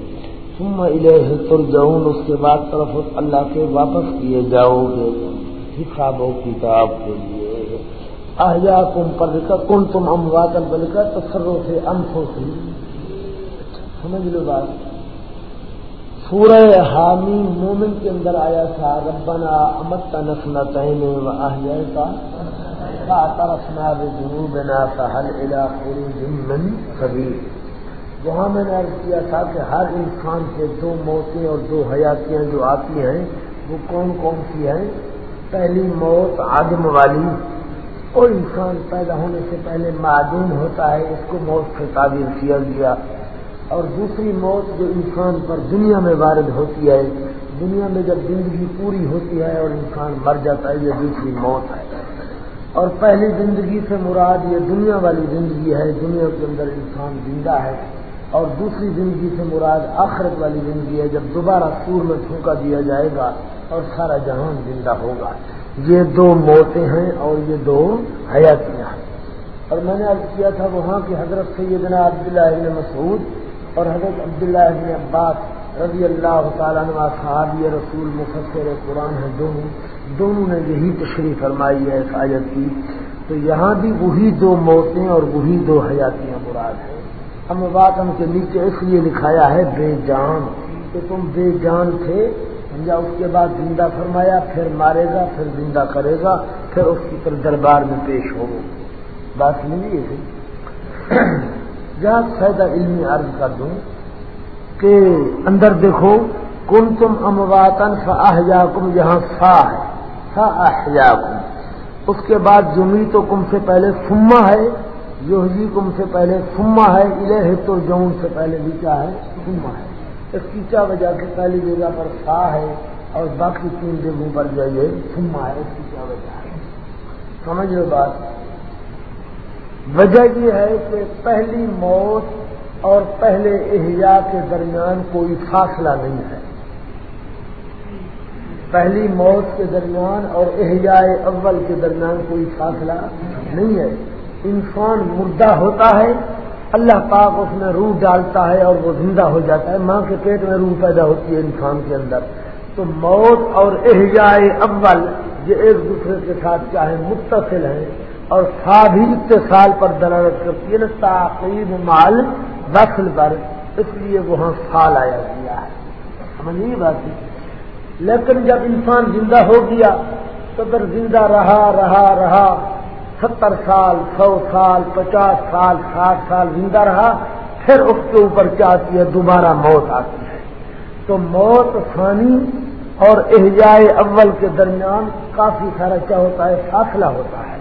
تم الہ ترجعون، اس کے بعد طرف اللہ کے واپس کیے جاؤ گے حساب و کتاب کے لیے۔ احیا کم پر لکھا، کن تم امواتن پر لکھا تصرو سے انفوں سے سمجھ لو بات۔ سورہ حامی مومن کے اندر آیا تھا، ربنا امت نسنا تین و احیاء کا طرفنا بجنوبنا فهل الى خروج من سبیل وہاں میں نے عرض کیا تھا کہ ہر انسان کے دو موتیں اور دو حیاتیاں جو آتی ہیں، وہ کون کون سی ہیں؟ پہلی موت آدم والی کوئی انسان پیدا ہونے سے پہلے معدوم ہوتا ہے، اس کو موت سے تعبیر کیا گیا۔ اور دوسری موت جو انسان پر دنیا میں وارد ہوتی ہے، دنیا میں جب زندگی پوری ہوتی ہے اور انسان مر جاتا ہے، یہ دوسری موت ہے۔ اور پہلی زندگی سے مراد یہ دنیا والی زندگی ہے، دنیا کے اندر انسان زندہ ہے۔ اور دوسری زندگی سے مراد آخرت والی زندگی ہے، جب دوبارہ سور میں پھونکا دیا جائے گا اور سارا جہان زندہ ہوگا۔ یہ دو موتیں ہیں اور یہ دو حیاتیاں ہیں۔ اور میں نے عرض کیا تھا وہاں کی حضرت سیدنا عبداللہ ابن مسعود اور حضرت عبداللہ ابن عباس رضی اللہ تعالیٰ عنہ صحابی رسول مفسر قرآن ہیں دونوں۔ دونوں نے یہی تشریح فرمائی ہے اس آیت کی۔ تو یہاں بھی وہی دو موتیں اور وہی دو حیاتیاں مراد ہیں۔ ہم بات ہم کے نیچے اس لیے لکھایا ہے، بے جان۔ کہ تم بے جان تھے، سمجھا؟ اس کے بعد زندہ فرمایا، پھر مارے گا، پھر زندہ کرے گا، پھر اس کی طرف دربار میں پیش ہو۔ بات ملی ہے جہاں فائدہ علمی عرض کر دوں کہ اندر دیکھو کن تم امواتن فاحیا کم یہاں فا ہے فا احیا کم اس کے بعد جمی تو کم سے پہلے فما ہے یوہی کم سے پہلے فما ہے الہ تو جون سے پہلے بھی کیا ہے؟ فما ہے۔ اس کی کیا وجہ سے پہلی جگہ پر فا ہے اور باقی تین جگہوں پر جو ہے فما ہے، اس کی کیا وجہ ہے؟ سمجھ لو بات؟ وجہ یہ ہے کہ پہلی موت اور پہلے احیاء کے درمیان کوئی فاصلہ نہیں ہے۔ پہلی موت کے درمیان اور احیاء اول کے درمیان کوئی فاصلہ نہیں ہے۔ انسان مردہ ہوتا ہے، اللہ پاک اس میں روح ڈالتا ہے اور وہ زندہ ہو جاتا ہے۔ ماں کے پیٹ میں روح پیدا ہوتی ہے انسان کے اندر۔ تو موت اور احیاء اول یہ ایک دوسرے کے ساتھ چاہے متصل ہیں۔ اور بھی اتصال پر دلالت کرتی ہے نا تاخیر مال وصل پر اس لیے وہاں سال آیا گیا ہے۔ سمجھ نہیں بات لیکن جب انسان زندہ ہو گیا تو پھر زندہ رہا رہا رہا، ستر سال، سو سال، پچاس سال، ساٹھ سال زندہ رہا، پھر اس کے اوپر کیا آتی ہے؟ دوبارہ موت آتی ہے۔ تو موت ثانی اور احجائے اول کے درمیان کافی سارا کیا ہوتا ہے؟ فاصلہ ہوتا ہے۔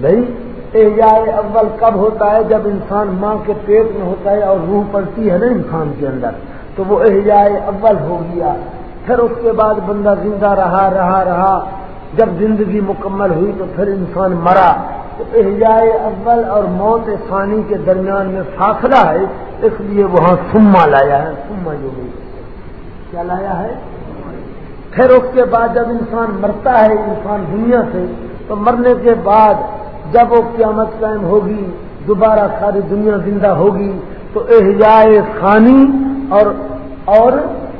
بھائی احجائے اول کب ہوتا ہے؟ جب انسان ماں کے پیٹ میں ہوتا ہے اور روح پڑتی ہے نا انسان کے اندر، تو وہ احجائے اول ہو گیا۔ پھر اس کے بعد بندہ زندہ رہا رہا رہا۔ جب زندگی مکمل ہوئی تو پھر انسان مرا۔ تو احجائے اول اور موت ثانی کے درمیان میں فاصلہ ہے، اس لیے وہاں سما لایا ہے، سما جو بھی۔ کیا لایا ہے؟ پھر اس کے بعد جب انسان مرتا ہے، انسان دنیا سے، تو مرنے کے بعد جب وہ قیامت قائم ہوگی، دوبارہ ساری دنیا زندہ ہوگی، تو احجائے خانی اور اور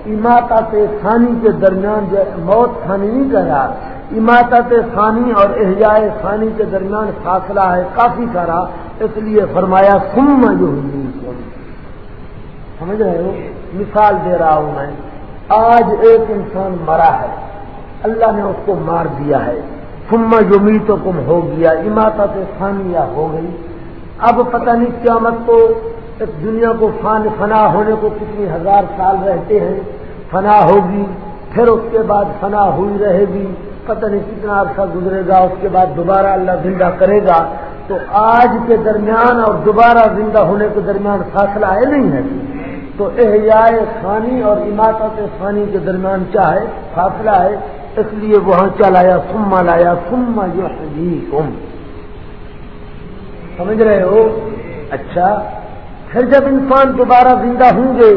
اماطات ثانی کے درمیان جو موت ثانی نہیں کہہ رہا۔ اماطت ثانی اور احجائے ثانی کے درمیان فاصلہ ہے کافی سارا، اس لیے فرمایا سم جو سمجھ رہے ہو؟ مثال دے رہا ہوں میں۔ آج ایک انسان مرا ہے۔ اللہ نے اس کو مار دیا ہے۔ سما جو تو کم ہو گیا اماطت ثانیہ ہو گئی اب پتہ نہیں قیامت کو اس دنیا کو فان، فنا ہونے کو کتنی ہزار سال رہتے ہیں، فنا ہوگی، پھر اس کے بعد فنا ہوئی رہے گی۔ پتہ نہیں کتنا عرصہ گزرے گا، اس کے بعد دوبارہ اللہ زندہ کرے گا۔ تو آج کے درمیان اور دوبارہ زندہ ہونے کے درمیان فاصلہ ہے نہیں ہے۔ تو احیائے ثانی اور عمارت ثانی کے درمیان کیا ہے؟ فاصلہ ہے۔ اس لیے وہاں کیا لایا سما لایا سما جو سمجھ رہے ہو؟ اچھا پھر جب انسان دوبارہ زندہ ہوں گے،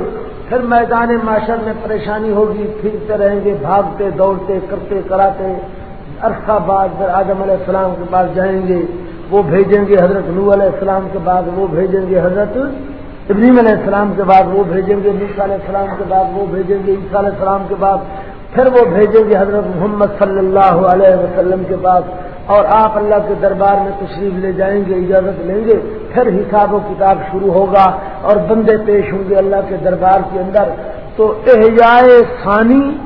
پھر میدان معاشر میں پریشانی ہوگی، پھرتے رہیں گے، بھاگتے، دوڑتے، کرتے، کراتے، عرصہ بعد پھر آدم علیہ السلام کے پاس جائیں گے، وہ بھیجیں گے حضرت نو علیہ السلام کے بعد، وہ بھیجیں گے حضرت ابنیم علیہ السلام کے بعد، وہ بھیجیں گے موسا علیہ السلام کے بعد، وہ بھیجیں گے عیسیٰ علیہ السلام کے بعد۔ پھر وہ بھیجیں گے حضرت محمد صلی اللہ علیہ وسلم کے پاس اور آپ اللہ کے دربار میں تشریف لے جائیں گے، اجازت لیں گے، پھر حساب و کتاب شروع ہوگا اور بندے پیش ہوں گے اللہ کے دربار کے اندر۔ تو احجائے ثانی،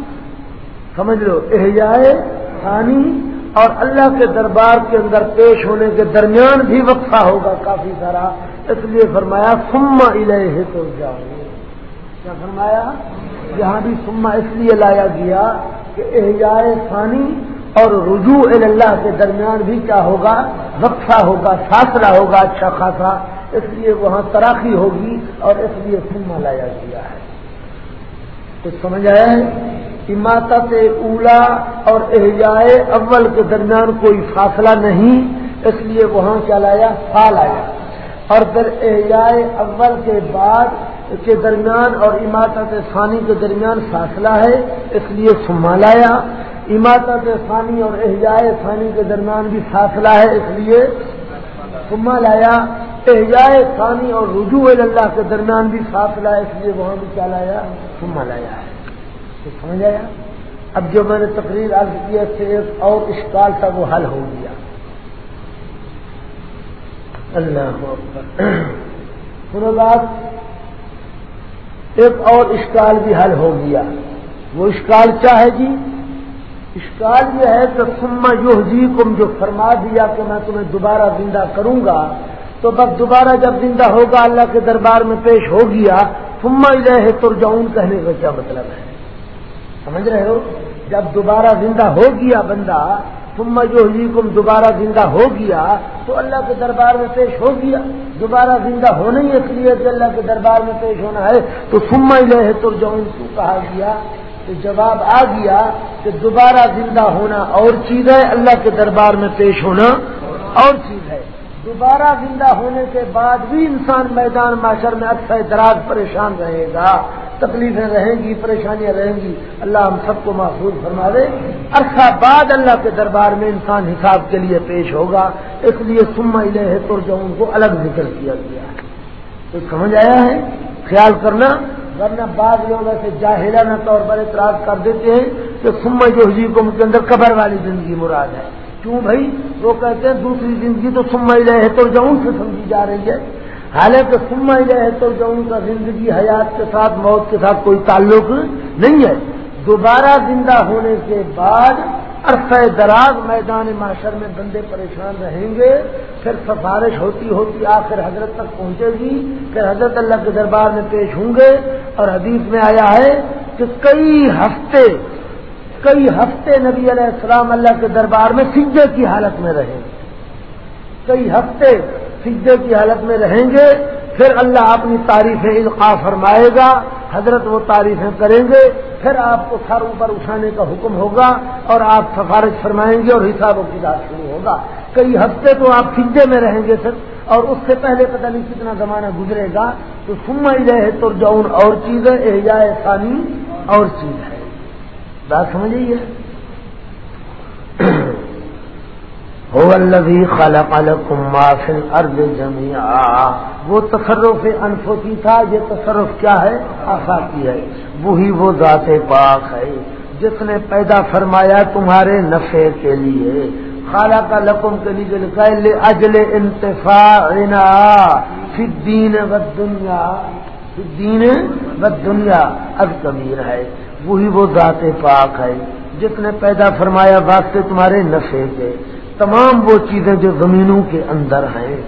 سمجھ لو احجائے ثانی اور اللہ کے دربار کے اندر پیش ہونے کے درمیان بھی وقفہ ہوگا کافی سارا۔ اس لیے فرمایا سما الہ تو جاؤ کیا فرمایا؟ یہاں بھی سما اس لیے لایا گیا کہ احجائے ثانی اور رجوع اللہ کے درمیان بھی کیا ہوگا؟ وقفہ ہوگا، فاصلہ ہوگا اچھا خاصا، اس لیے وہاں تراخی ہوگی اور اس لیے سما لایا گیا ہے۔ تو سمجھ آیا ہے اماطت اولا اور احجائے اول کے درمیان کوئی فاصلہ نہیں، اس لیے وہاں کیا لایا؟ فال آیا اور پھر احجائے اول کے بعد کے درمیان اور اماطت ثانی کے درمیان فاصلہ ہے، اس لیے سما لایا اماطت ثانی اور احجائے ثانی کے درمیان بھی فاصلہ ہے، اس لیے سما لایا احجائے ثانی اور رجوع اللہ کے درمیان بھی فاصلہ ہے، اس لیے وہاں بھی کیا لایا؟ سما لایا ہے۔ تو سمجھ آیا اب جو میں نے تقریر عرض کیا سے ایک اور اشکال تھا، وہ حل ہو گیا۔ اللہ <clears throat> سنو بات۔ ایک اور اشکال بھی حل ہو گیا۔ وہ اشکال کیا ہے جی؟ اشکال یہ ہے کہ سما یو جی کم جو فرما دیا کہ میں تمہیں دوبارہ زندہ کروں گا، تو بس دوبارہ جب زندہ ہوگا، اللہ کے دربار میں پیش ہو گیا سما ہے تو جاؤں کہنے کا کیا مطلب ہے؟ سمجھ رہے ہو؟ جب دوبارہ زندہ ہو گیا بندہ سما جو جی کم دوبارہ زندہ ہو گیا، تو اللہ کے دربار میں پیش ہو گیا۔ دوبارہ زندہ ہونا ہی اس لیے کہ اللہ کے دربار میں پیش ہونا ہے۔ تو سما ہے تو جاؤں کو کہا گیا، تو جواب آ گیا کہ دوبارہ زندہ ہونا اور چیز ہے، اللہ کے دربار میں پیش ہونا اور چیز ہے۔ دوبارہ زندہ ہونے کے بعد بھی انسان میدان معاشر میں اچھا دراز پریشان رہے گا، تکلیفیں رہیں گی، پریشانیاں رہیں گی، اللہ ہم سب کو محفوظ فرما دے عرصہ بعد اللہ کے دربار میں انسان حساب کے لیے پیش ہوگا، اس لیے سما ہے تو جو ان کو الگ ذکر کیا گیا ہے۔ تو سمجھ آیا ہے؟ خیال کرنا، ورنہ بعض لوگ ایسے جاہرانہ طور پر اعتراض کر دیتے ہیں کہ سما جو حجیب کے اندر قبر والی زندگی مراد ہے۔ کیوں بھائی؟ وہ کہتے ہیں دوسری زندگی تو سما رہے تو جاؤں سے سمجھی جا رہی ہے۔ حالانکہ سما رہے تو جاؤں کا زندگی حیات کے ساتھ، موت کے ساتھ کوئی تعلق نہیں ہے۔ دوبارہ زندہ ہونے کے بعد عرصہ دراز میدان معاشر میں بندے پریشان رہیں گے۔ پھر سفارش ہوتی ہوتی آخر حضرت تک پہنچے گی پھر حضرت اللہ کے دربار میں پیش ہوں گے۔ اور حدیث میں آیا ہے کہ کئی ہفتے کئی ہفتے نبی علیہ السلام اللہ کے دربار میں سجدے کی حالت میں رہیں گے کئی ہفتے سجدے کی حالت میں رہیں گے، پھر اللہ اپنی تعریفیں القاع فرمائے گا، حضرت وہ تعریفیں کریں گے، پھر آپ کو سر اوپر اٹھانے کا حکم ہوگا اور آپ سفارش فرمائیں گے اور حساب و کتاب شروع ہوگا۔ کئی ہفتے تو آپ سجدے میں رہیں گے پھر اور اس سے پہلے پتہ نہیں کتنا زمانہ گزرے گا۔ تو سما ہی رہے تو جاؤن اور چیز ہے احجا ثانی اور چیز ہے بات سمجھیے هو الذي خلق لكم ما في الارض جميعا. وہ تصرف انفوتی تھا، یہ تصرف کیا ہے؟ آفاقی ہے۔ وہی وہ ذات پاک ہے جس نے پیدا فرمایا تمہارے نفع کے لیے۔ خالہ کا لقم کے لیے لکھا ہے اجل انتفاع فی الدین و دنیا دین و دنیا اب کبیر ہے۔ وہی وہ ذات پاک ہے جس نے پیدا فرمایا واسطے تمہارے نفع کے۔ تمام وہ چیزیں جو زمینوں کے اندر ہیں۔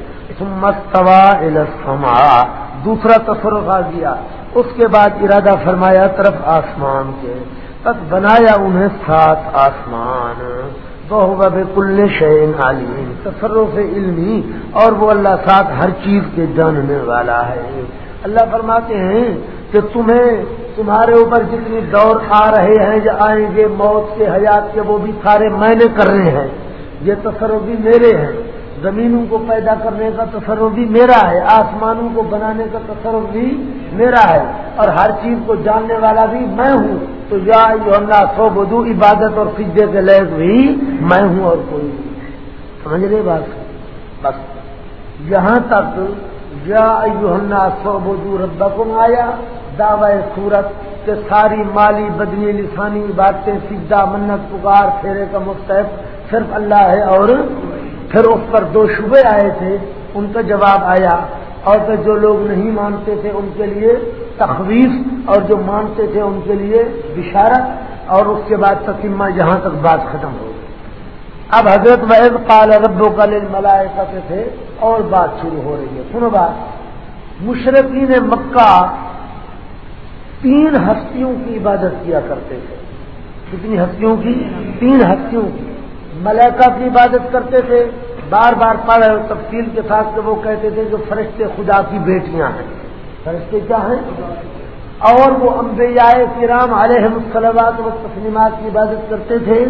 دوسرا تصرف آ گیا۔ اس کے بعد ارادہ فرمایا طرف آسمان کے۔ تک بنایا انہیں سات آسمان۔ بہو کل شعین عالم تصرف علمی۔ اور وہ اللہ ساتھ ہر چیز کے جاننے والا ہے۔ اللہ فرماتے ہیں کہ تمہیں تمہارے اوپر جتنی دور آ رہے ہیں جو آئیں گے موت کے حیات کے وہ بھی سارے میں نے کر رہے ہیں۔ یہ تصرف بھی میرے ہیں۔ زمینوں کو پیدا کرنے کا تصرف بھی میرا ہے۔ آسمانوں کو بنانے کا تصرف بھی میرا ہے۔ اور ہر چیز کو جاننے والا بھی میں ہوں۔ تو یا اللہ سو بدو عبادت اور سجے کے لیے بھی میں ہوں اور کوئی نہیں۔ سمجھ رہے بات؟ بس۔ یہاں تک یا سو بدو ربکم آیا۔ دعوی صورت کہ ساری مالی بدنی لسانی باتیں سجدہ منت پکار، پھیرے کا مستحق صرف اللہ ہے اور پھر اس پر دو شبے آئے تھے، ان کا جواب آیا۔ اور پھر جو لوگ نہیں مانتے تھے ان کے لیے تخویف، اور جو مانتے تھے ان کے لیے بشارت، اور اس کے بعد تسمہ جہاں تک بات ختم ہو گئی۔ اب حضرت وحید قال ربو کا ملائے کرتے تھے اور بات شروع ہو رہی ہے۔ سنو بات، مشرقین مکہ تین ہستیوں کی عبادت کیا کرتے تھے۔ کتنی ہستیوں کی؟ تین ہستیوں کی۔ ملیکا کی عبادت کرتے تھے۔ بار بار پڑھ تفصیل کے ساتھ کہ وہ کہتے تھے جو فرشتے خدا کی بیٹیاں ہیں۔ فرشتے کیا ہیں؟ اور وہ انبیاء کرام علیہ السلامات و تسلیمات کی عبادت کرتے تھے۔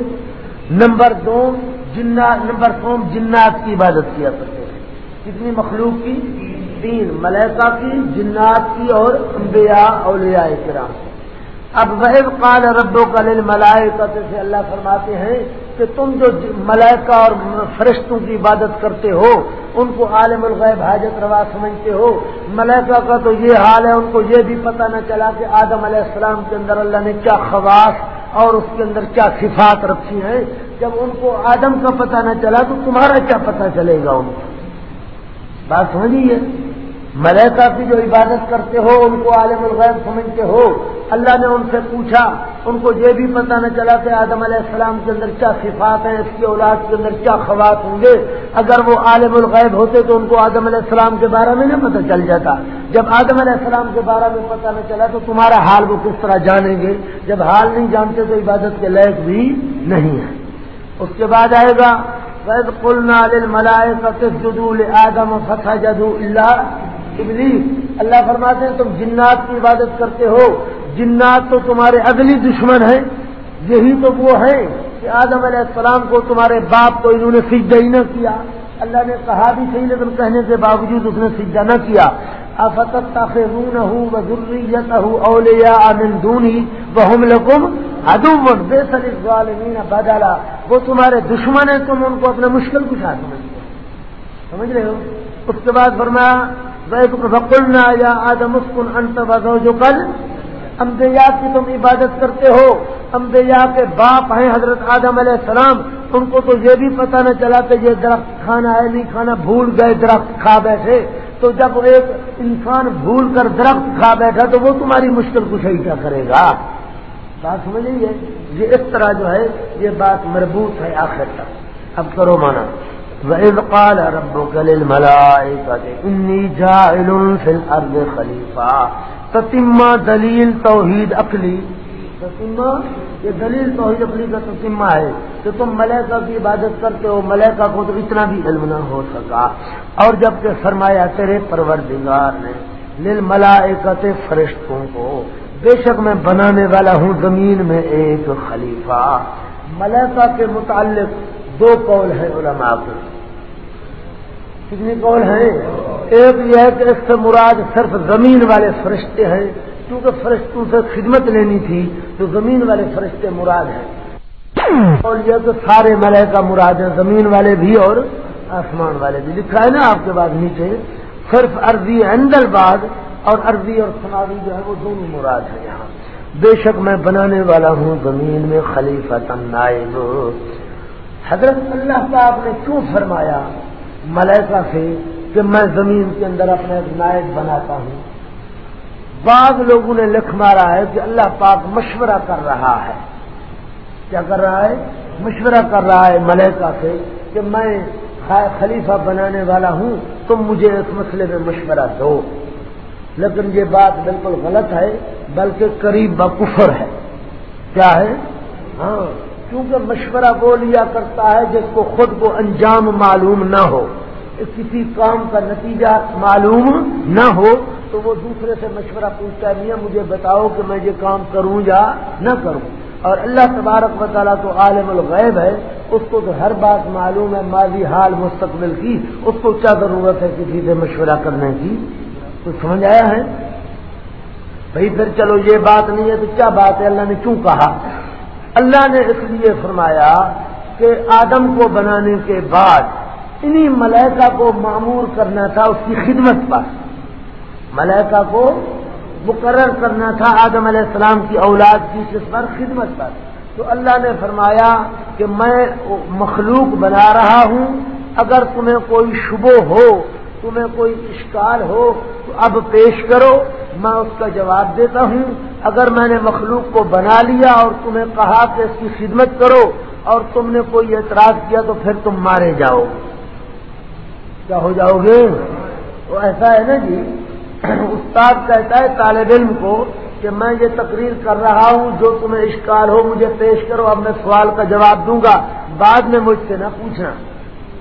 نمبر دو جنات نمبر سوم جنات کی عبادت کیا کرتے تھے۔ کتنی مخلوق کی؟ تین ملیکا کی، جنات کی اور انبیاء، اولیاء کرام۔ اب وہ قال ربو کا لل سے اللہ فرماتے ہیں کہ تم جو ملائکہ اور فرشتوں کی عبادت کرتے ہو، ان کو عالم الغیب حاجت روا سمجھتے ہو۔ ملائکہ کا تو یہ حال ہے، ان کو یہ بھی پتہ نہ چلا کہ آدم علیہ السلام کے اندر اللہ نے کیا خواص اور اس کے اندر کیا صفات رکھی ہیں۔ جب ان کو آدم کا پتہ نہ چلا تو تمہارا کیا پتہ چلے گا ان کو۔ بات سمجھیے ملیکا کی جو عبادت کرتے ہو، ان کو عالم الغیب سمجھتے ہو، اللہ نے ان سے پوچھا، ان کو یہ بھی پتہ نہ چلا کہ آدم علیہ السلام کے اندر کیا صفات ہیں، اس کی اولاد کے اندر کیا خوات ہوں گے۔ اگر وہ عالم الغیب ہوتے تو ان کو آدم علیہ السلام کے بارے میں نہ پتہ چل جاتا۔ جب آدم علیہ السلام کے بارے میں پتہ نہ چلا تو تمہارا حال وہ کس طرح جانیں گے؟ جب حال نہیں جانتے تو عبادت کے لائق بھی نہیں ہے۔ اس کے بعد آئے گا وید قلنا ملائے جدو آدم فتح جدو اللہ ابلیس، اللہ فرماتے ہیں تم جنات کی عبادت کرتے ہو، جنات تو تمہارے اگلی دشمن ہیں، یہی تو وہ ہیں کہ آدم علیہ السلام کو تمہارے باپ کو انہوں نے سجدہ ہی نہ کیا۔ اللہ نے کہا بھی صحیح، لیکن کہنے کے باوجود اس نے سجدہ نہ کیا۔ آفتت تاخیر ہوں ضروریت ہوں اولیا امن دونی بہم لکم ادوم بے سر ظالمین بدلا۔ وہ تمہارے دشمن ہیں، تم ان کو اپنے مشکل کچھ سمجھتے سمجھ رہے ہو؟ اس کے بعد فرمایا بقلنا یا آدم اسکن انت جو کل امبیا کی تم عبادت کرتے ہو۔ امبیا کے باپ ہیں حضرت آدم علیہ السلام۔ ان کو تو یہ بھی پتہ نہ چلا کہ یہ درخت کھانا ہے، نہیں کھانا، بھول گئے درخت کھا بیٹھے۔ تو جب ایک انسان بھول کر درخت کھا بیٹھا تو وہ تمہاری مشکل کچھ ہی کیا کرے گا؟ بات سمجھ لیجیے یہ اس طرح جو ہے، یہ بات مربوط ہے آخر تک۔ اب کرو مانا۔ وَإِذْ قَالَ رَبُّكَ لِلْمَلَائِكَةِ إِنِّي جَاعِلٌ فِي الْأَرْضِ خَلِيفَةً تتمہ دلیل توحید عقلی تتمہ یہ دلیل توحید عقلی کا تتمہ ہے کہ تم ملیکہ کی عبادت کرتے ہو ملیکہ کو تو اتنا بھی علم نہ ہو سکا۔ اور جبکہ فرمایا تیرے پروردگار نے لل ملائکت فرشتوں کو، بے شک میں بنانے والا ہوں زمین میں ایک خلیفہ۔ ملیکا کے متعلق دو قول ہیں علماء کے۔ کتنی قول ہیں؟ ایک یہ ہے کہ اس سے مراد صرف زمین والے فرشتے ہیں، کیونکہ فرشتوں سے خدمت لینی تھی، تو زمین والے فرشتے مراد ہیں۔ اور یہ کہ سارے ملیکا مراد ہیں، زمین والے بھی اور آسمان والے بھی۔ لکھا ہے نا آپ کے بعد نیچے، صرف عرضی اندر بعد اور عرضی اور سماوی جو ہے وہ دونوں مراد ہے یہاں۔ بے شک میں بنانے والا ہوں زمین میں خلیفہ نائب حضرت اللہ کا آپ نے کیوں فرمایا ملیکا سے کہ میں زمین کے اندر اپنا ایک نائب بناتا ہوں؟ بعض لوگوں نے لکھ مارا ہے کہ اللہ پاک مشورہ کر رہا ہے۔ کیا کر رہا ہے؟ مشورہ کر رہا ہے ملیکا سے کہ میں خلیفہ بنانے والا ہوں، تم مجھے اس مسئلے میں مشورہ دو۔ لیکن یہ بات بالکل غلط ہے، بلکہ قریب بکفر ہے۔ کیا ہے؟ ہاں۔ کیونکہ مشورہ وہ لیا کرتا ہے جس کو خود کو انجام معلوم نہ ہو۔ کسی کام کا نتیجہ معلوم نہ ہو تو وہ دوسرے سے مشورہ پوچھتا ہے، میاں مجھے بتاؤ کہ میں یہ کام کروں یا نہ کروں۔ اور اللہ تبارک و تعالیٰ تو عالم الغیب ہے، اس کو تو ہر بات معلوم ہے، ماضی حال مستقبل کی۔ اس کو کیا ضرورت ہے کسی سے مشورہ کرنے کی؟ تو سمجھ آیا ہے؟ بھائی پھر چلو یہ بات نہیں ہے تو کیا بات ہے؟ اللہ نے کیوں کہا؟ اللہ نے اس لیے فرمایا کہ آدم کو بنانے کے بعد انہی ملائکہ کو معمور کرنا تھا اس کی خدمت پر۔ ملائکہ کو مقرر کرنا تھا آدم علیہ السلام کی اولاد کی جس پر خدمت پر۔ تو اللہ نے فرمایا کہ میں مخلوق بنا رہا ہوں۔ اگر تمہیں کوئی شبہ ہو تمہیں کوئی اشکال ہو تو اب پیش کرو، میں اس کا جواب دیتا ہوں۔ اگر میں نے مخلوق کو بنا لیا اور تمہیں کہا کہ اس کی خدمت کرو اور تم نے کوئی اعتراض کیا تو پھر تم مارے جاؤ۔ کیا ہو جاؤ گے؟ تو ایسا ہے نا جی استاد کہتا ہے طالب علم کو کہ میں یہ تقریر کر رہا ہوں، جو تمہیں اشکال ہو مجھے پیش کرو، اب میں سوال کا جواب دوں گا۔ بعد میں مجھ سے نہ پوچھنا۔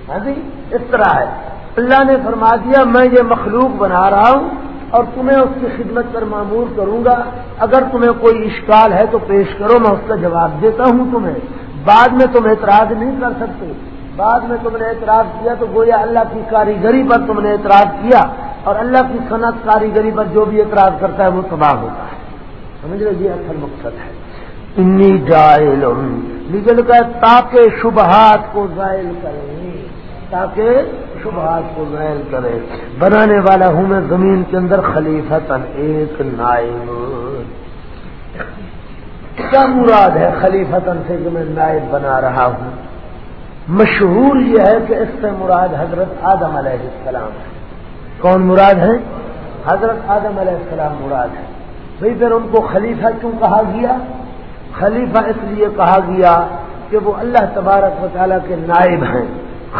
ہاں جی اس طرح ہے۔ اللہ نے فرما دیا، میں یہ مخلوق بنا رہا ہوں اور تمہیں اس کی خدمت پر معمور کروں گا۔ اگر تمہیں کوئی اشکال ہے تو پیش کرو، میں اس کا جواب دیتا ہوں تمہیں۔ بعد میں تم اعتراض نہیں کر سکتے۔ بعد میں تم نے اعتراض کیا تو گویا اللہ کی کاریگری پر تم نے اعتراض کیا اور اللہ کی صنعت کاریگری پر جو بھی اعتراض کرتا ہے وہ تباہ ہوتا ہے۔ سمجھ رہے؟ یہ اصل مقصد ہے۔ انی جائل لیکن کہ تاکہ شبہات کو ظاہر کریں، تاکہ شبہات کو ظاہر کرے۔ بنانے والا ہوں میں زمین کے اندر خلیفتن ایک نائب۔ کیا مراد ہے خلیفتن سے کہ میں نائب بنا رہا ہوں؟ مشہور یہ ہے کہ اس سے مراد حضرت آدم علیہ السلام ہے۔ کون مراد ہے؟ حضرت آدم علیہ السلام مراد ہے۔ بھائی پھر ان کو خلیفہ کیوں کہا گیا؟ خلیفہ اس لیے کہا گیا کہ وہ اللہ تبارک و تعالیٰ کے نائب ہیں،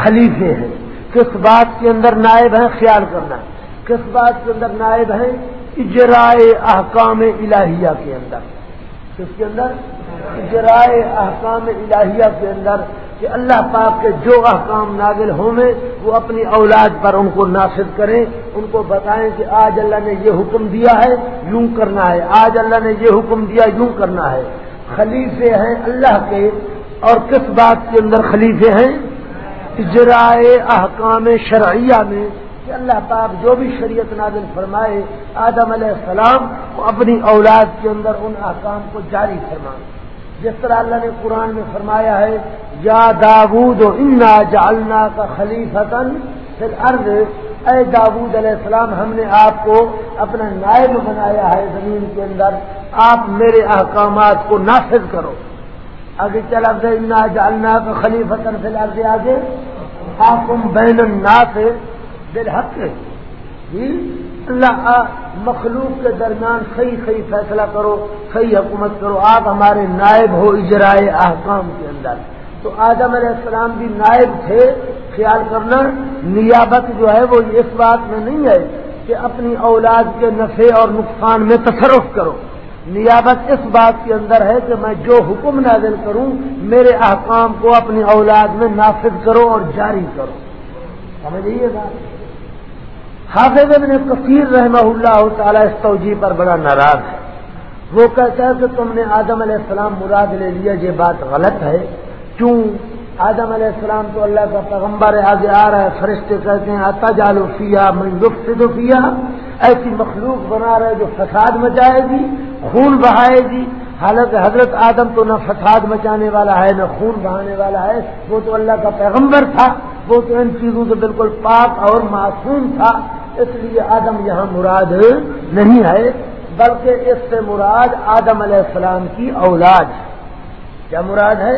خلیفے ہیں۔ کس بات کے اندر نائب ہیں خیال کرنا کس بات کے اندر نائب ہیں اجرائے احکام الہیہ کے اندر کس کے اندر؟ اجرائے احکام الہیہ کے اندر کہ اللہ پاک کے جو احکام نازل ہوں میں وہ اپنی اولاد پر ان کو نافذ کریں ان کو بتائیں کہ آج اللہ نے یہ حکم دیا ہے، یوں کرنا ہے۔ آج اللہ نے یہ حکم دیا، یوں کرنا ہے۔ خلیفے ہیں اللہ کے اور کس بات کے اندر خلیفے ہیں؟ اجرائے احکام شرعیہ میں کہ اللہ پاک جو بھی شریعت نازل فرمائے، آدم علیہ السلام کو اپنی اولاد کے اندر ان احکام کو جاری فرمائے۔ جس طرح اللہ نے قرآن میں فرمایا ہے، یا داود و انا جالنا کا خلیفتن پھر عرض اے داود علیہ السلام، ہم نے آپ کو اپنا نائب بنایا ہے زمین کے اندر۔ آپ میرے احکامات کو نافذ کرو۔ آگے چلا انا جالنا کا خلیفتن فی الحال آگے۔ حاکم بین الناس بالحق۔ جی اللہ مخلوق کے درمیان صحیح صحیح فیصلہ کرو، صحیح حکومت کرو۔ آپ ہمارے نائب ہو اجرائے احکام کے اندر۔ تو آدم علیہ السلام بھی نائب تھے، خیال کرنا، نیابت جو ہے وہ اس بات میں نہیں ہے کہ اپنی اولاد کے نفع اور نقصان میں تصرف کرو۔ نیابت اس بات کے اندر ہے کہ میں جو حکم نازل کروں، میرے احکام کو اپنی اولاد میں نافذ کرو اور جاری کرو سمجھیے گا حافظ ابن کثیر رحمہ اللہ تعالی اس توجہ پر بڑا ناراض ہے۔ وہ کہتا ہے کہ تم نے آدم علیہ السلام مراد لے لیا، یہ بات غلط ہے۔ کیوں؟ آدم علیہ السلام تو اللہ کا پیغمبر آگے آ رہا ہے، فرشتے کہتے ہیں آتا جالو فیا من لطف فیا ایسی مخلوق بنا رہے جو فساد مچائے گی، خون بہائے گی۔ حالانکہ حضرت آدم تو نہ فساد مچانے والا ہے، نہ خون بہانے والا ہے، وہ تو اللہ کا پیغمبر تھا۔ وہ تو ان چیزوں سے بالکل پاک اور معصوم تھا۔ اس لیے آدم یہاں مراد نہیں ہے، بلکہ اس سے مراد آدم علیہ السلام کی اولاد۔ کیا مراد ہے؟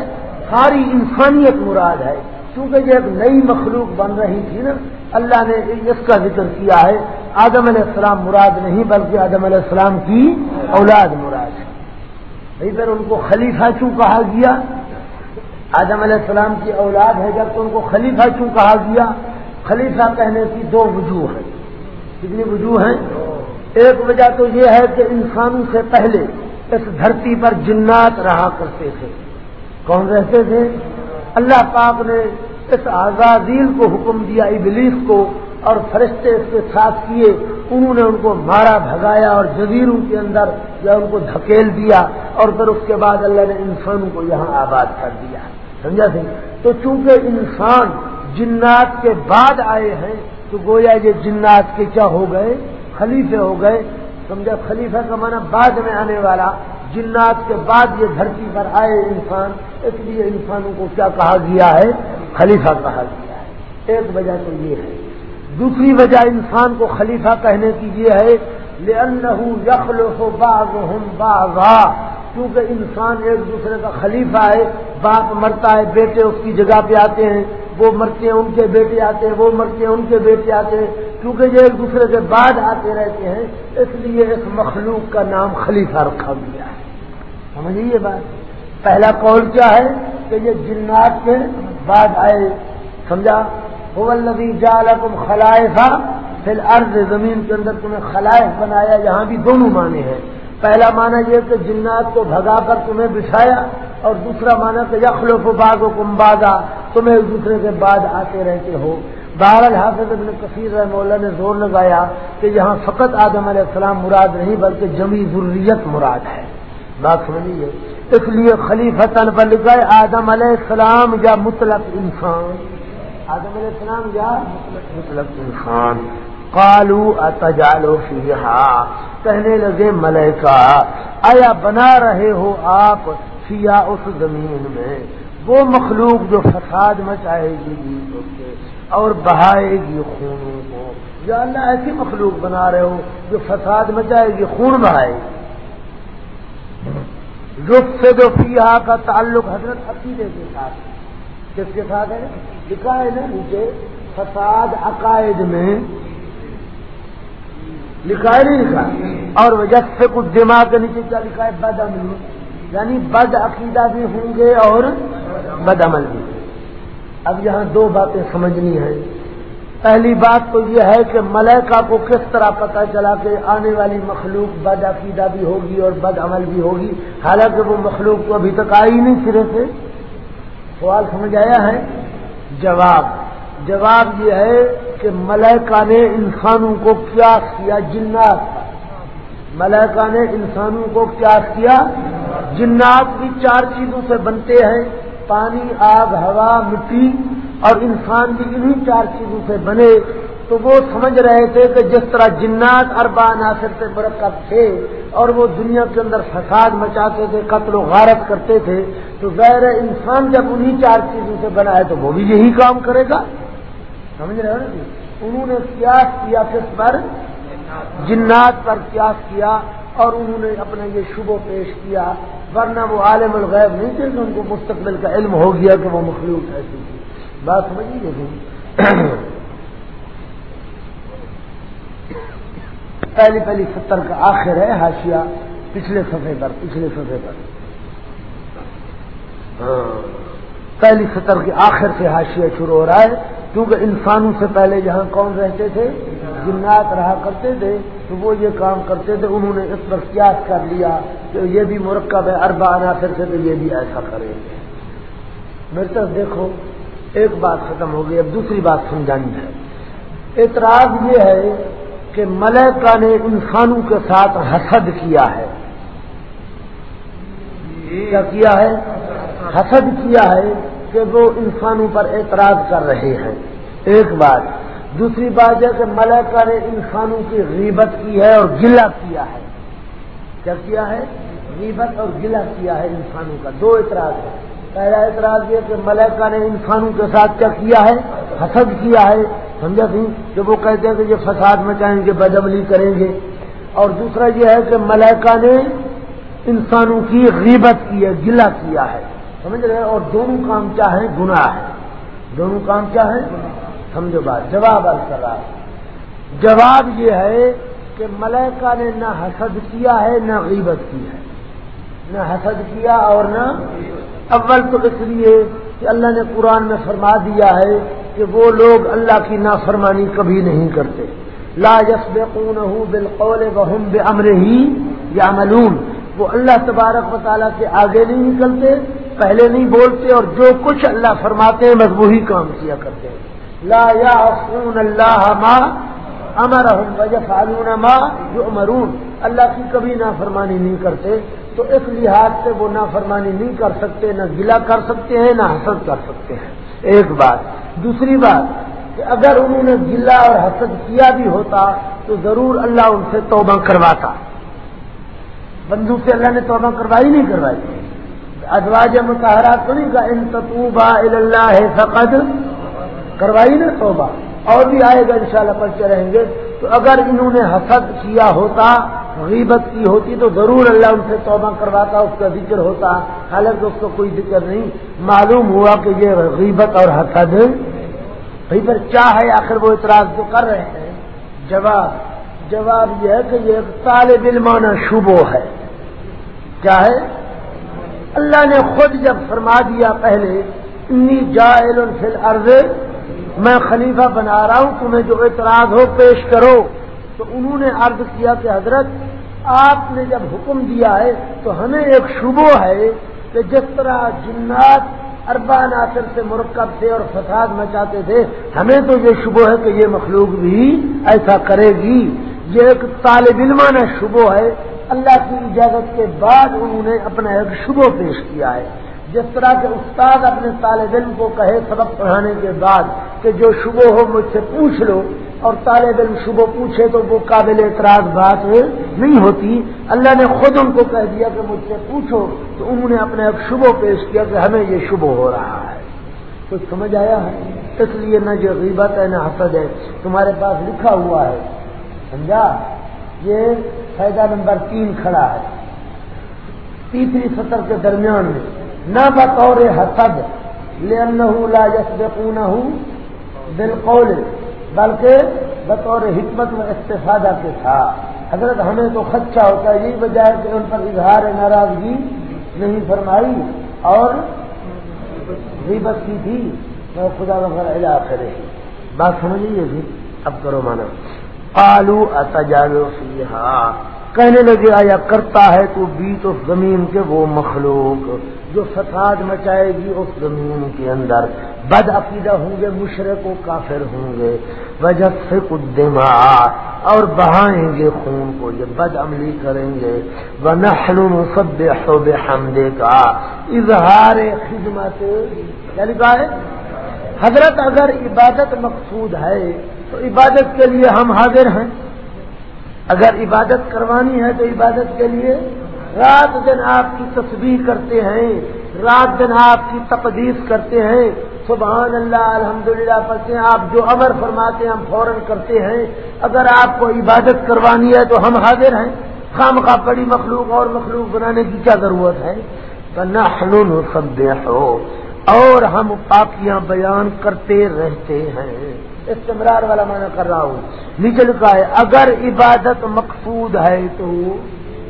ساری انسانیت مراد ہے۔ کیونکہ یہ ایک نئی مخلوق بن رہی تھی نا، اللہ نے اس کا ذکر کیا ہے۔ آدم علیہ السلام مراد نہیں، بلکہ آدم علیہ السلام کی اولاد مراد ہے۔ بھائی پھر ان کو خلیفہ کیوں کہا گیا؟ آدم علیہ السلام کی اولاد ہے، جب تو ان کو خلیفہ کیوں کہا گیا؟ خلیفہ کہنے کی دو وجوہ ہیں۔ کتنی وجوہ ہیں؟ ایک وجہ تو یہ ہے کہ انسانوں سے پہلے اس دھرتی پر جنات رہا کرتے تھے۔ کون رہتے تھے؟ اللہ پاک نے اس آزادیل کو حکم دیا، ابلیس کو، اور فرشتے اس کے ساتھ کیے۔ انہوں نے ان کو مارا، بھگایا اور جزیروں کے اندر یا ان کو دھکیل دیا، اور پھر اس کے بعد اللہ نے انسانوں کو یہاں آباد کر دیا۔ سمجھا سی؟ تو چونکہ انسان جنات کے بعد آئے ہیں، تو گویا یہ جنات کے کیا ہو گئے؟ خلیفے ہو گئے۔ سمجھا؟ خلیفہ کا معنی بعد میں آنے والا۔ جنات کے بعد یہ دھرتی پر آئے انسان، اس لیے انسانوں کو کیا کہا گیا ہے؟ خلیفہ کہا گیا ہے۔ ایک وجہ تو یہ ہے۔ دوسری وجہ انسان کو خلیفہ کہنے کی یہ ہے یخل ہو باغ ہم باغا کیونکہ انسان ایک دوسرے کا خلیفہ ہے، باپ مرتا ہے، بیٹے اس کی جگہ پہ آتے ہیں۔ وہ مرتے ہیں، ان کے بیٹے آتے ہیں، وہ مرتے ہیں، ان کے بیٹے آتے ہیں، کیونکہ یہ ایک دوسرے کے بعد آتے رہتے ہیں، اس لیے اس مخلوق کا نام خلیفہ رکھا گیا ہے۔ سمجھیے بات؟ پہلا قول کیا ہے کہ یہ جنات کے بعد آئے، سمجھا؟ النبی جال تم خلائفہ پھر عرض زمین کے اندر تمہیں خلائف بنایا، یہاں بھی دونوں معنی ہیں۔ پہلا معنی یہ کہ جنات کو بھگا کر تمہیں بچھایا اور دوسرا معنی کہ یخلف باغ و کمبادا تمہیں ایک دوسرے کے بعد آتے رہتے ہو۔ بہر حافظ ابن کثیر رحم اللہ نے زور لگایا کہ یہاں فقط آدم علیہ السلام مراد نہیں، بلکہ جمی ضروریت مراد ہے۔ بات سمجھیے؟ اس لیے خلیفتن بل گئے آدم علیہ السلام یا مطلق انسان۔ آدم علیہ السلام یا مطلق انسان۔ کالو اتجالو فیہا۔ کہنے لگے ملکہ آیا بنا رہے ہو آپ سیا اس زمین میں، وہ مخلوق جو فساد مچائے گی اور بہائے گی خونوں کو۔ یا اللہ ایسی مخلوق بنا رہے ہو جو فساد مچائے گی، خون بہائے گی۔ سے جو فیحا کا تعلق حضرت عقیدے کے ساتھ کس کے ساتھ ہے؟ لکھا ہے نا نیچے، فساد عقائد میں۔ لکھا ہے نہیں لکھا اور وجہ سے کچھ دماغ کے نیچے کیا لکھا ہے؟ بد یعنی بد عقیدہ بھی ہوں گے اور بد عمل بھی اب یہاں دو باتیں سمجھنی ہیں۔ پہلی بات تو یہ ہے کہ ملیکا کو کس طرح پتا چلا کہ آنے والی مخلوق بد عقیدہ بھی ہوگی اور بد عمل بھی ہوگی؟ حالانکہ وہ مخلوق تو ابھی تک آئی نہیں سرے سے۔ سوال سمجھ آیا ہے؟ جواب۔ جواب یہ ہے کہ ملیکا نے انسانوں کو کیا کیا جنات ملیکا نے انسانوں کو کیا کیا جنات بھی چار چیزوں سے بنتے ہیں، پانی، آگ، ہوا، مٹی، اور انسان بھی انہیں چار چیزوں سے بنے۔ تو وہ سمجھ رہے تھے کہ جس طرح جنات اربا عناصر سے مرکب تھے اور وہ دنیا کے اندر فساد مچاتے تھے، قتل و غارت کرتے تھے، تو غیر انسان جب انہیں چار چیزوں سے بنا ہے تو وہ بھی یہی کام کرے گا۔ سمجھ رہے ہو؟ نا جی انہوں نے قیاس کیا کس پر؟ جنات پر قیاس کیا۔ اور انہوں نے اپنا یہ شبہ پیش کیا، ورنہ وہ عالم الغیب نہیں تھے کہ ان کو مستقبل کا علم ہو گیا کہ وہ مخلوق ایسی تھی بات سمجھیے جی؟ پہلی پہلی ستر کا آخر ہے ہاشیا پچھلے صفحے پر، پچھلے صفحے پر۔ ہاں، پہلی سطر کے آخر سے حاشیہ شروع ہو رہا ہے۔ کیونکہ انسانوں سے پہلے جہاں کون رہتے تھے؟ جنات رہا کرتے تھے، تو وہ یہ کام کرتے تھے، انہوں نے اس پر قیاس کر لیا کہ یہ بھی مرکب ہے اربا عناصر سے تو یہ بھی ایسا کریں گے میرے طرف دیکھو، ایک بات ختم ہو گئی، اب دوسری بات سمجھانی ہے۔ اعتراض یہ ہے کہ ملکہ نے انسانوں کے ساتھ حسد کیا ہے۔ کیا کیا ہے؟ حسد کیا ہے؟ کہ وہ انسانوں پر اعتراض کر رہے ہیں۔ ایک بات، دوسری بات ہے کہ ملکہ نے انسانوں کی غیبت کی ہے اور گلا کیا ہے۔ کیا کیا ہے؟ غیبت اور گلا کیا ہے انسانوں کا؟ دو اعتراض ہے پہلا اعتراض یہ کہ ملکہ نے انسانوں کے ساتھ کیا کیا ہے؟ حسد کیا ہے، سمجھا تھی؟ کہ وہ کہتے ہیں کہ یہ فساد مچائیں گے بدبلی کریں گے۔ اور دوسرا یہ ہے کہ ملکہ نے انسانوں کی غیبت کی ہے گلا کیا ہے۔ سمجھ رہے اور دونوں کام کیا ہے گناہ ہے دونوں کام کیا ہے سمجھو بات، جواب کر رہا ہے جواب یہ ہے کہ ملکہ نے نہ حسد کیا ہے، نہ غیبت کی ہے۔ نہ حسد کیا اور نہ اول تو اس لیے کہ اللہ نے قرآن میں فرما دیا ہے کہ وہ لوگ اللہ کی نافرمانی کبھی نہیں کرتے۔ لا یسبقون بالقول وهم بامر ہی یا ملون وہ اللہ تبارک و تعالیٰ کے آگے نہیں نکلتے پہلے نہیں بولتے اور جو کچھ اللہ فرماتے ہیں بس وہی کام کیا کرتے ہیں۔ لا یا اللہ ما امر فالون ما جو امرون اللہ کی کبھی نافرمانی نہیں کرتے، تو اس لحاظ سے وہ نافرمانی نہیں کر سکتے، نہ گلا کر سکتے ہیں، نہ حسد کر سکتے ہیں۔ ایک بات۔ دوسری بات کہ اگر انہوں نے گلا اور حسد کیا بھی ہوتا، تو ضرور اللہ ان سے توبہ کرواتا۔ بندو سے اللہ نے توبہ کروائی نہیں کروائی۔ ادواج متحرات تو کا ان تطوبہ اللہ فقد کروائی نا توبہ۔ اور بھی آئے گا انشاءاللہ پڑھتے رہیں گے۔ تو اگر انہوں نے حسد کیا ہوتا، غیبت کی ہوتی، تو ضرور اللہ ان سے توبہ کرواتا، اس کا ذکر ہوتا۔ حالانکہ اس کو کوئی ذکر نہیں۔ معلوم ہوا کہ یہ غیبت اور حسد، بھائی پر کیا ہے؟ آخر وہ اعتراض جو کر رہے ہیں۔ جواب جواب یہ ہے کہ یہ طالب علمانہ شبو ہے۔ کیا ہے؟ اللہ نے خود جب فرما دیا پہلے، انی جائل فی الارض، میں خلیفہ بنا رہا ہوں، تمہیں جو اعتراض ہو پیش کرو. تو انہوں نے عرض کیا کہ حضرت، آپ نے جب حکم دیا ہے، تو ہمیں ایک شبو ہے کہ جس طرح جنات اربا ناصر سے مرکب تھے اور فساد مچاتے تھے، ہمیں تو یہ شبو ہے کہ یہ مخلوق بھی ایسا کرے گی۔ یہ ایک طالب علمانہ شبو ہے اللہ کی اجازت کے بعد انہوں نے اپنا ایک شبو پیش کیا ہے۔ جس طرح کے استاد اپنے طالب علم کو کہے سبق پڑھانے کے بعد کہ جو شبو ہو مجھ سے پوچھ لو، اور طالب علم شبو پوچھے تو وہ قابل اعتراض بات نہیں ہوتی۔ اللہ نے خود ان کو کہہ دیا کہ مجھ سے پوچھو، تو انہوں نے اپنا ایک شبو پیش کیا کہ ہمیں یہ شبو ہو رہا ہے۔ کچھ سمجھ آیا ہے؟ اس لیے نہ جو غیبت ہے، نہ حسد ہے۔ تمہارے پاس لکھا ہوا ہے۔ سمجھا؟ یہ فائدہ نمبر تین کھڑا ہے۔ تیسری سطر کے درمیان میں، نہ بطور حسد لا ہوں بالقول، بلکہ بطور حکمت و استفادہ کے تھا حضرت ہمیں تو خدشہ ہوتا ہے یہی وجہ ہے کہ ان پر اظہار ناراضگی نہیں فرمائی اور غیبت کی تھی۔ میں خدا وغیرہ علاج کرے۔ بات سمجھیے تھی اب کرو مانا۔ آلو اتجالو فیہا کہنے لگے، آیا کرتا ہے تو بیت اس زمین کے وہ مخلوق جو فساد مچائے گی اس زمین کے اندر۔ بد عقیدہ ہوں گے، مشرق و کافر ہوں گے۔ وجہ سے کچھ اور بہائیں گے خون کو، یہ بد عملی کریں گے۔ وہ نخل سب حمدے کا اظہار خدمت یعنی ہے حضرت اگر عبادت مقصود ہے تو عبادت کے لیے ہم حاضر ہیں۔ اگر عبادت کروانی ہے تو عبادت کے لیے رات دن آپ کی تصویر کرتے ہیں، رات دن آپ کی تقدیس کرتے ہیں۔ سبحان اللہ، الحمدللہ، پڑھتے ہیں۔ آپ جو امر فرماتے ہیں، ہم فوراً کرتے ہیں۔ اگر آپ کو عبادت کروانی ہے تو ہم حاضر ہیں۔ خام کا بڑی مخلوق اور مخلوق بنانے کی کیا ضرورت ہے؟ نہ سب ہو اور ہم پاکیاں بیان کرتے رہتے ہیں۔ استمرار والا معنی کر رہا ہوں۔ نیچے لکھا ہے، اگر عبادت مقصود ہے تو،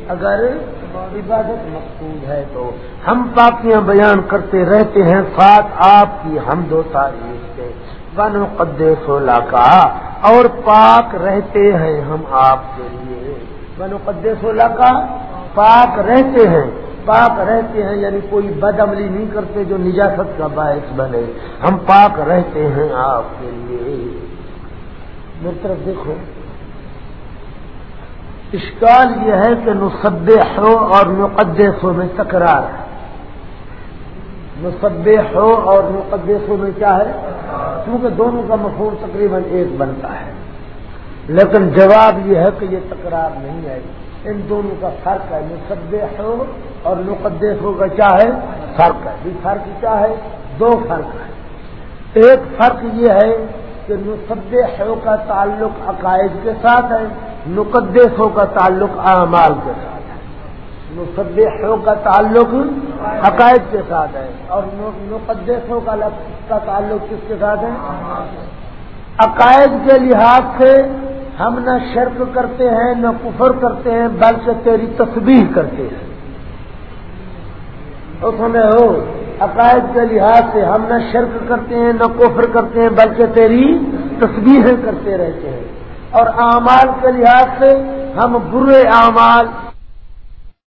اگر عبادت مقصود ہے تو۔ ہم پاکیاں بیان کرتے رہتے ہیں، ساتھ آپ کی ہم دو تاریخ سے۔ بن قدے سولہ کا اور پاک رہتے ہیں ہم آپ کے لیے۔ بن قدے سولہ کا پاک رہتے ہیں۔ پاک رہتے ہیں یعنی کوئی بد عملی نہیں کرتے جو نجاست کا باعث بنے۔ ہم پاک رہتے ہیں آپ کے لیے۔ میری طرف دیکھو۔ اشکال یہ ہے کہ نصب ہو اور مقدس ہو میں تکرار ہے۔ نصب ہو اور مقدس ہو میں کیا ہے؟ کیونکہ دونوں کا مفہوم تقریباً ایک بنتا ہے۔ لیکن جواب یہ ہے کہ یہ تکرار نہیں آئی۔ ان دونوں کا فرق ہے نصب ہو اور مقدس ہو کا کیا ہے؟ فرق ہے۔ یہ فرق کیا ہے؟ دو فرق ہے ایک فرق یہ ہے کہ نصب ہو کا تعلق عقائد کے ساتھ ہے، مقدس ہو کا تعلق اعمال کے ساتھ ہے۔ نصب ہو کا تعلق عقائد کے ساتھ ہے۔ اور مقدس ہو کا تعلق کس کے ساتھ ہے؟ عقائد کے لحاظ سے ہم نہ شرک کرتے ہیں، نہ کفر کرتے ہیں، بلکہ تیری تصویر کرتے ہیں۔ اس میں ہو، عقائد کے لحاظ سے ہم نہ شرک کرتے ہیں، نہ کفر کرتے ہیں، بلکہ تیری تصویریں کرتے رہتے ہیں۔ اور اعمال کے لحاظ سے ہم برے اعمال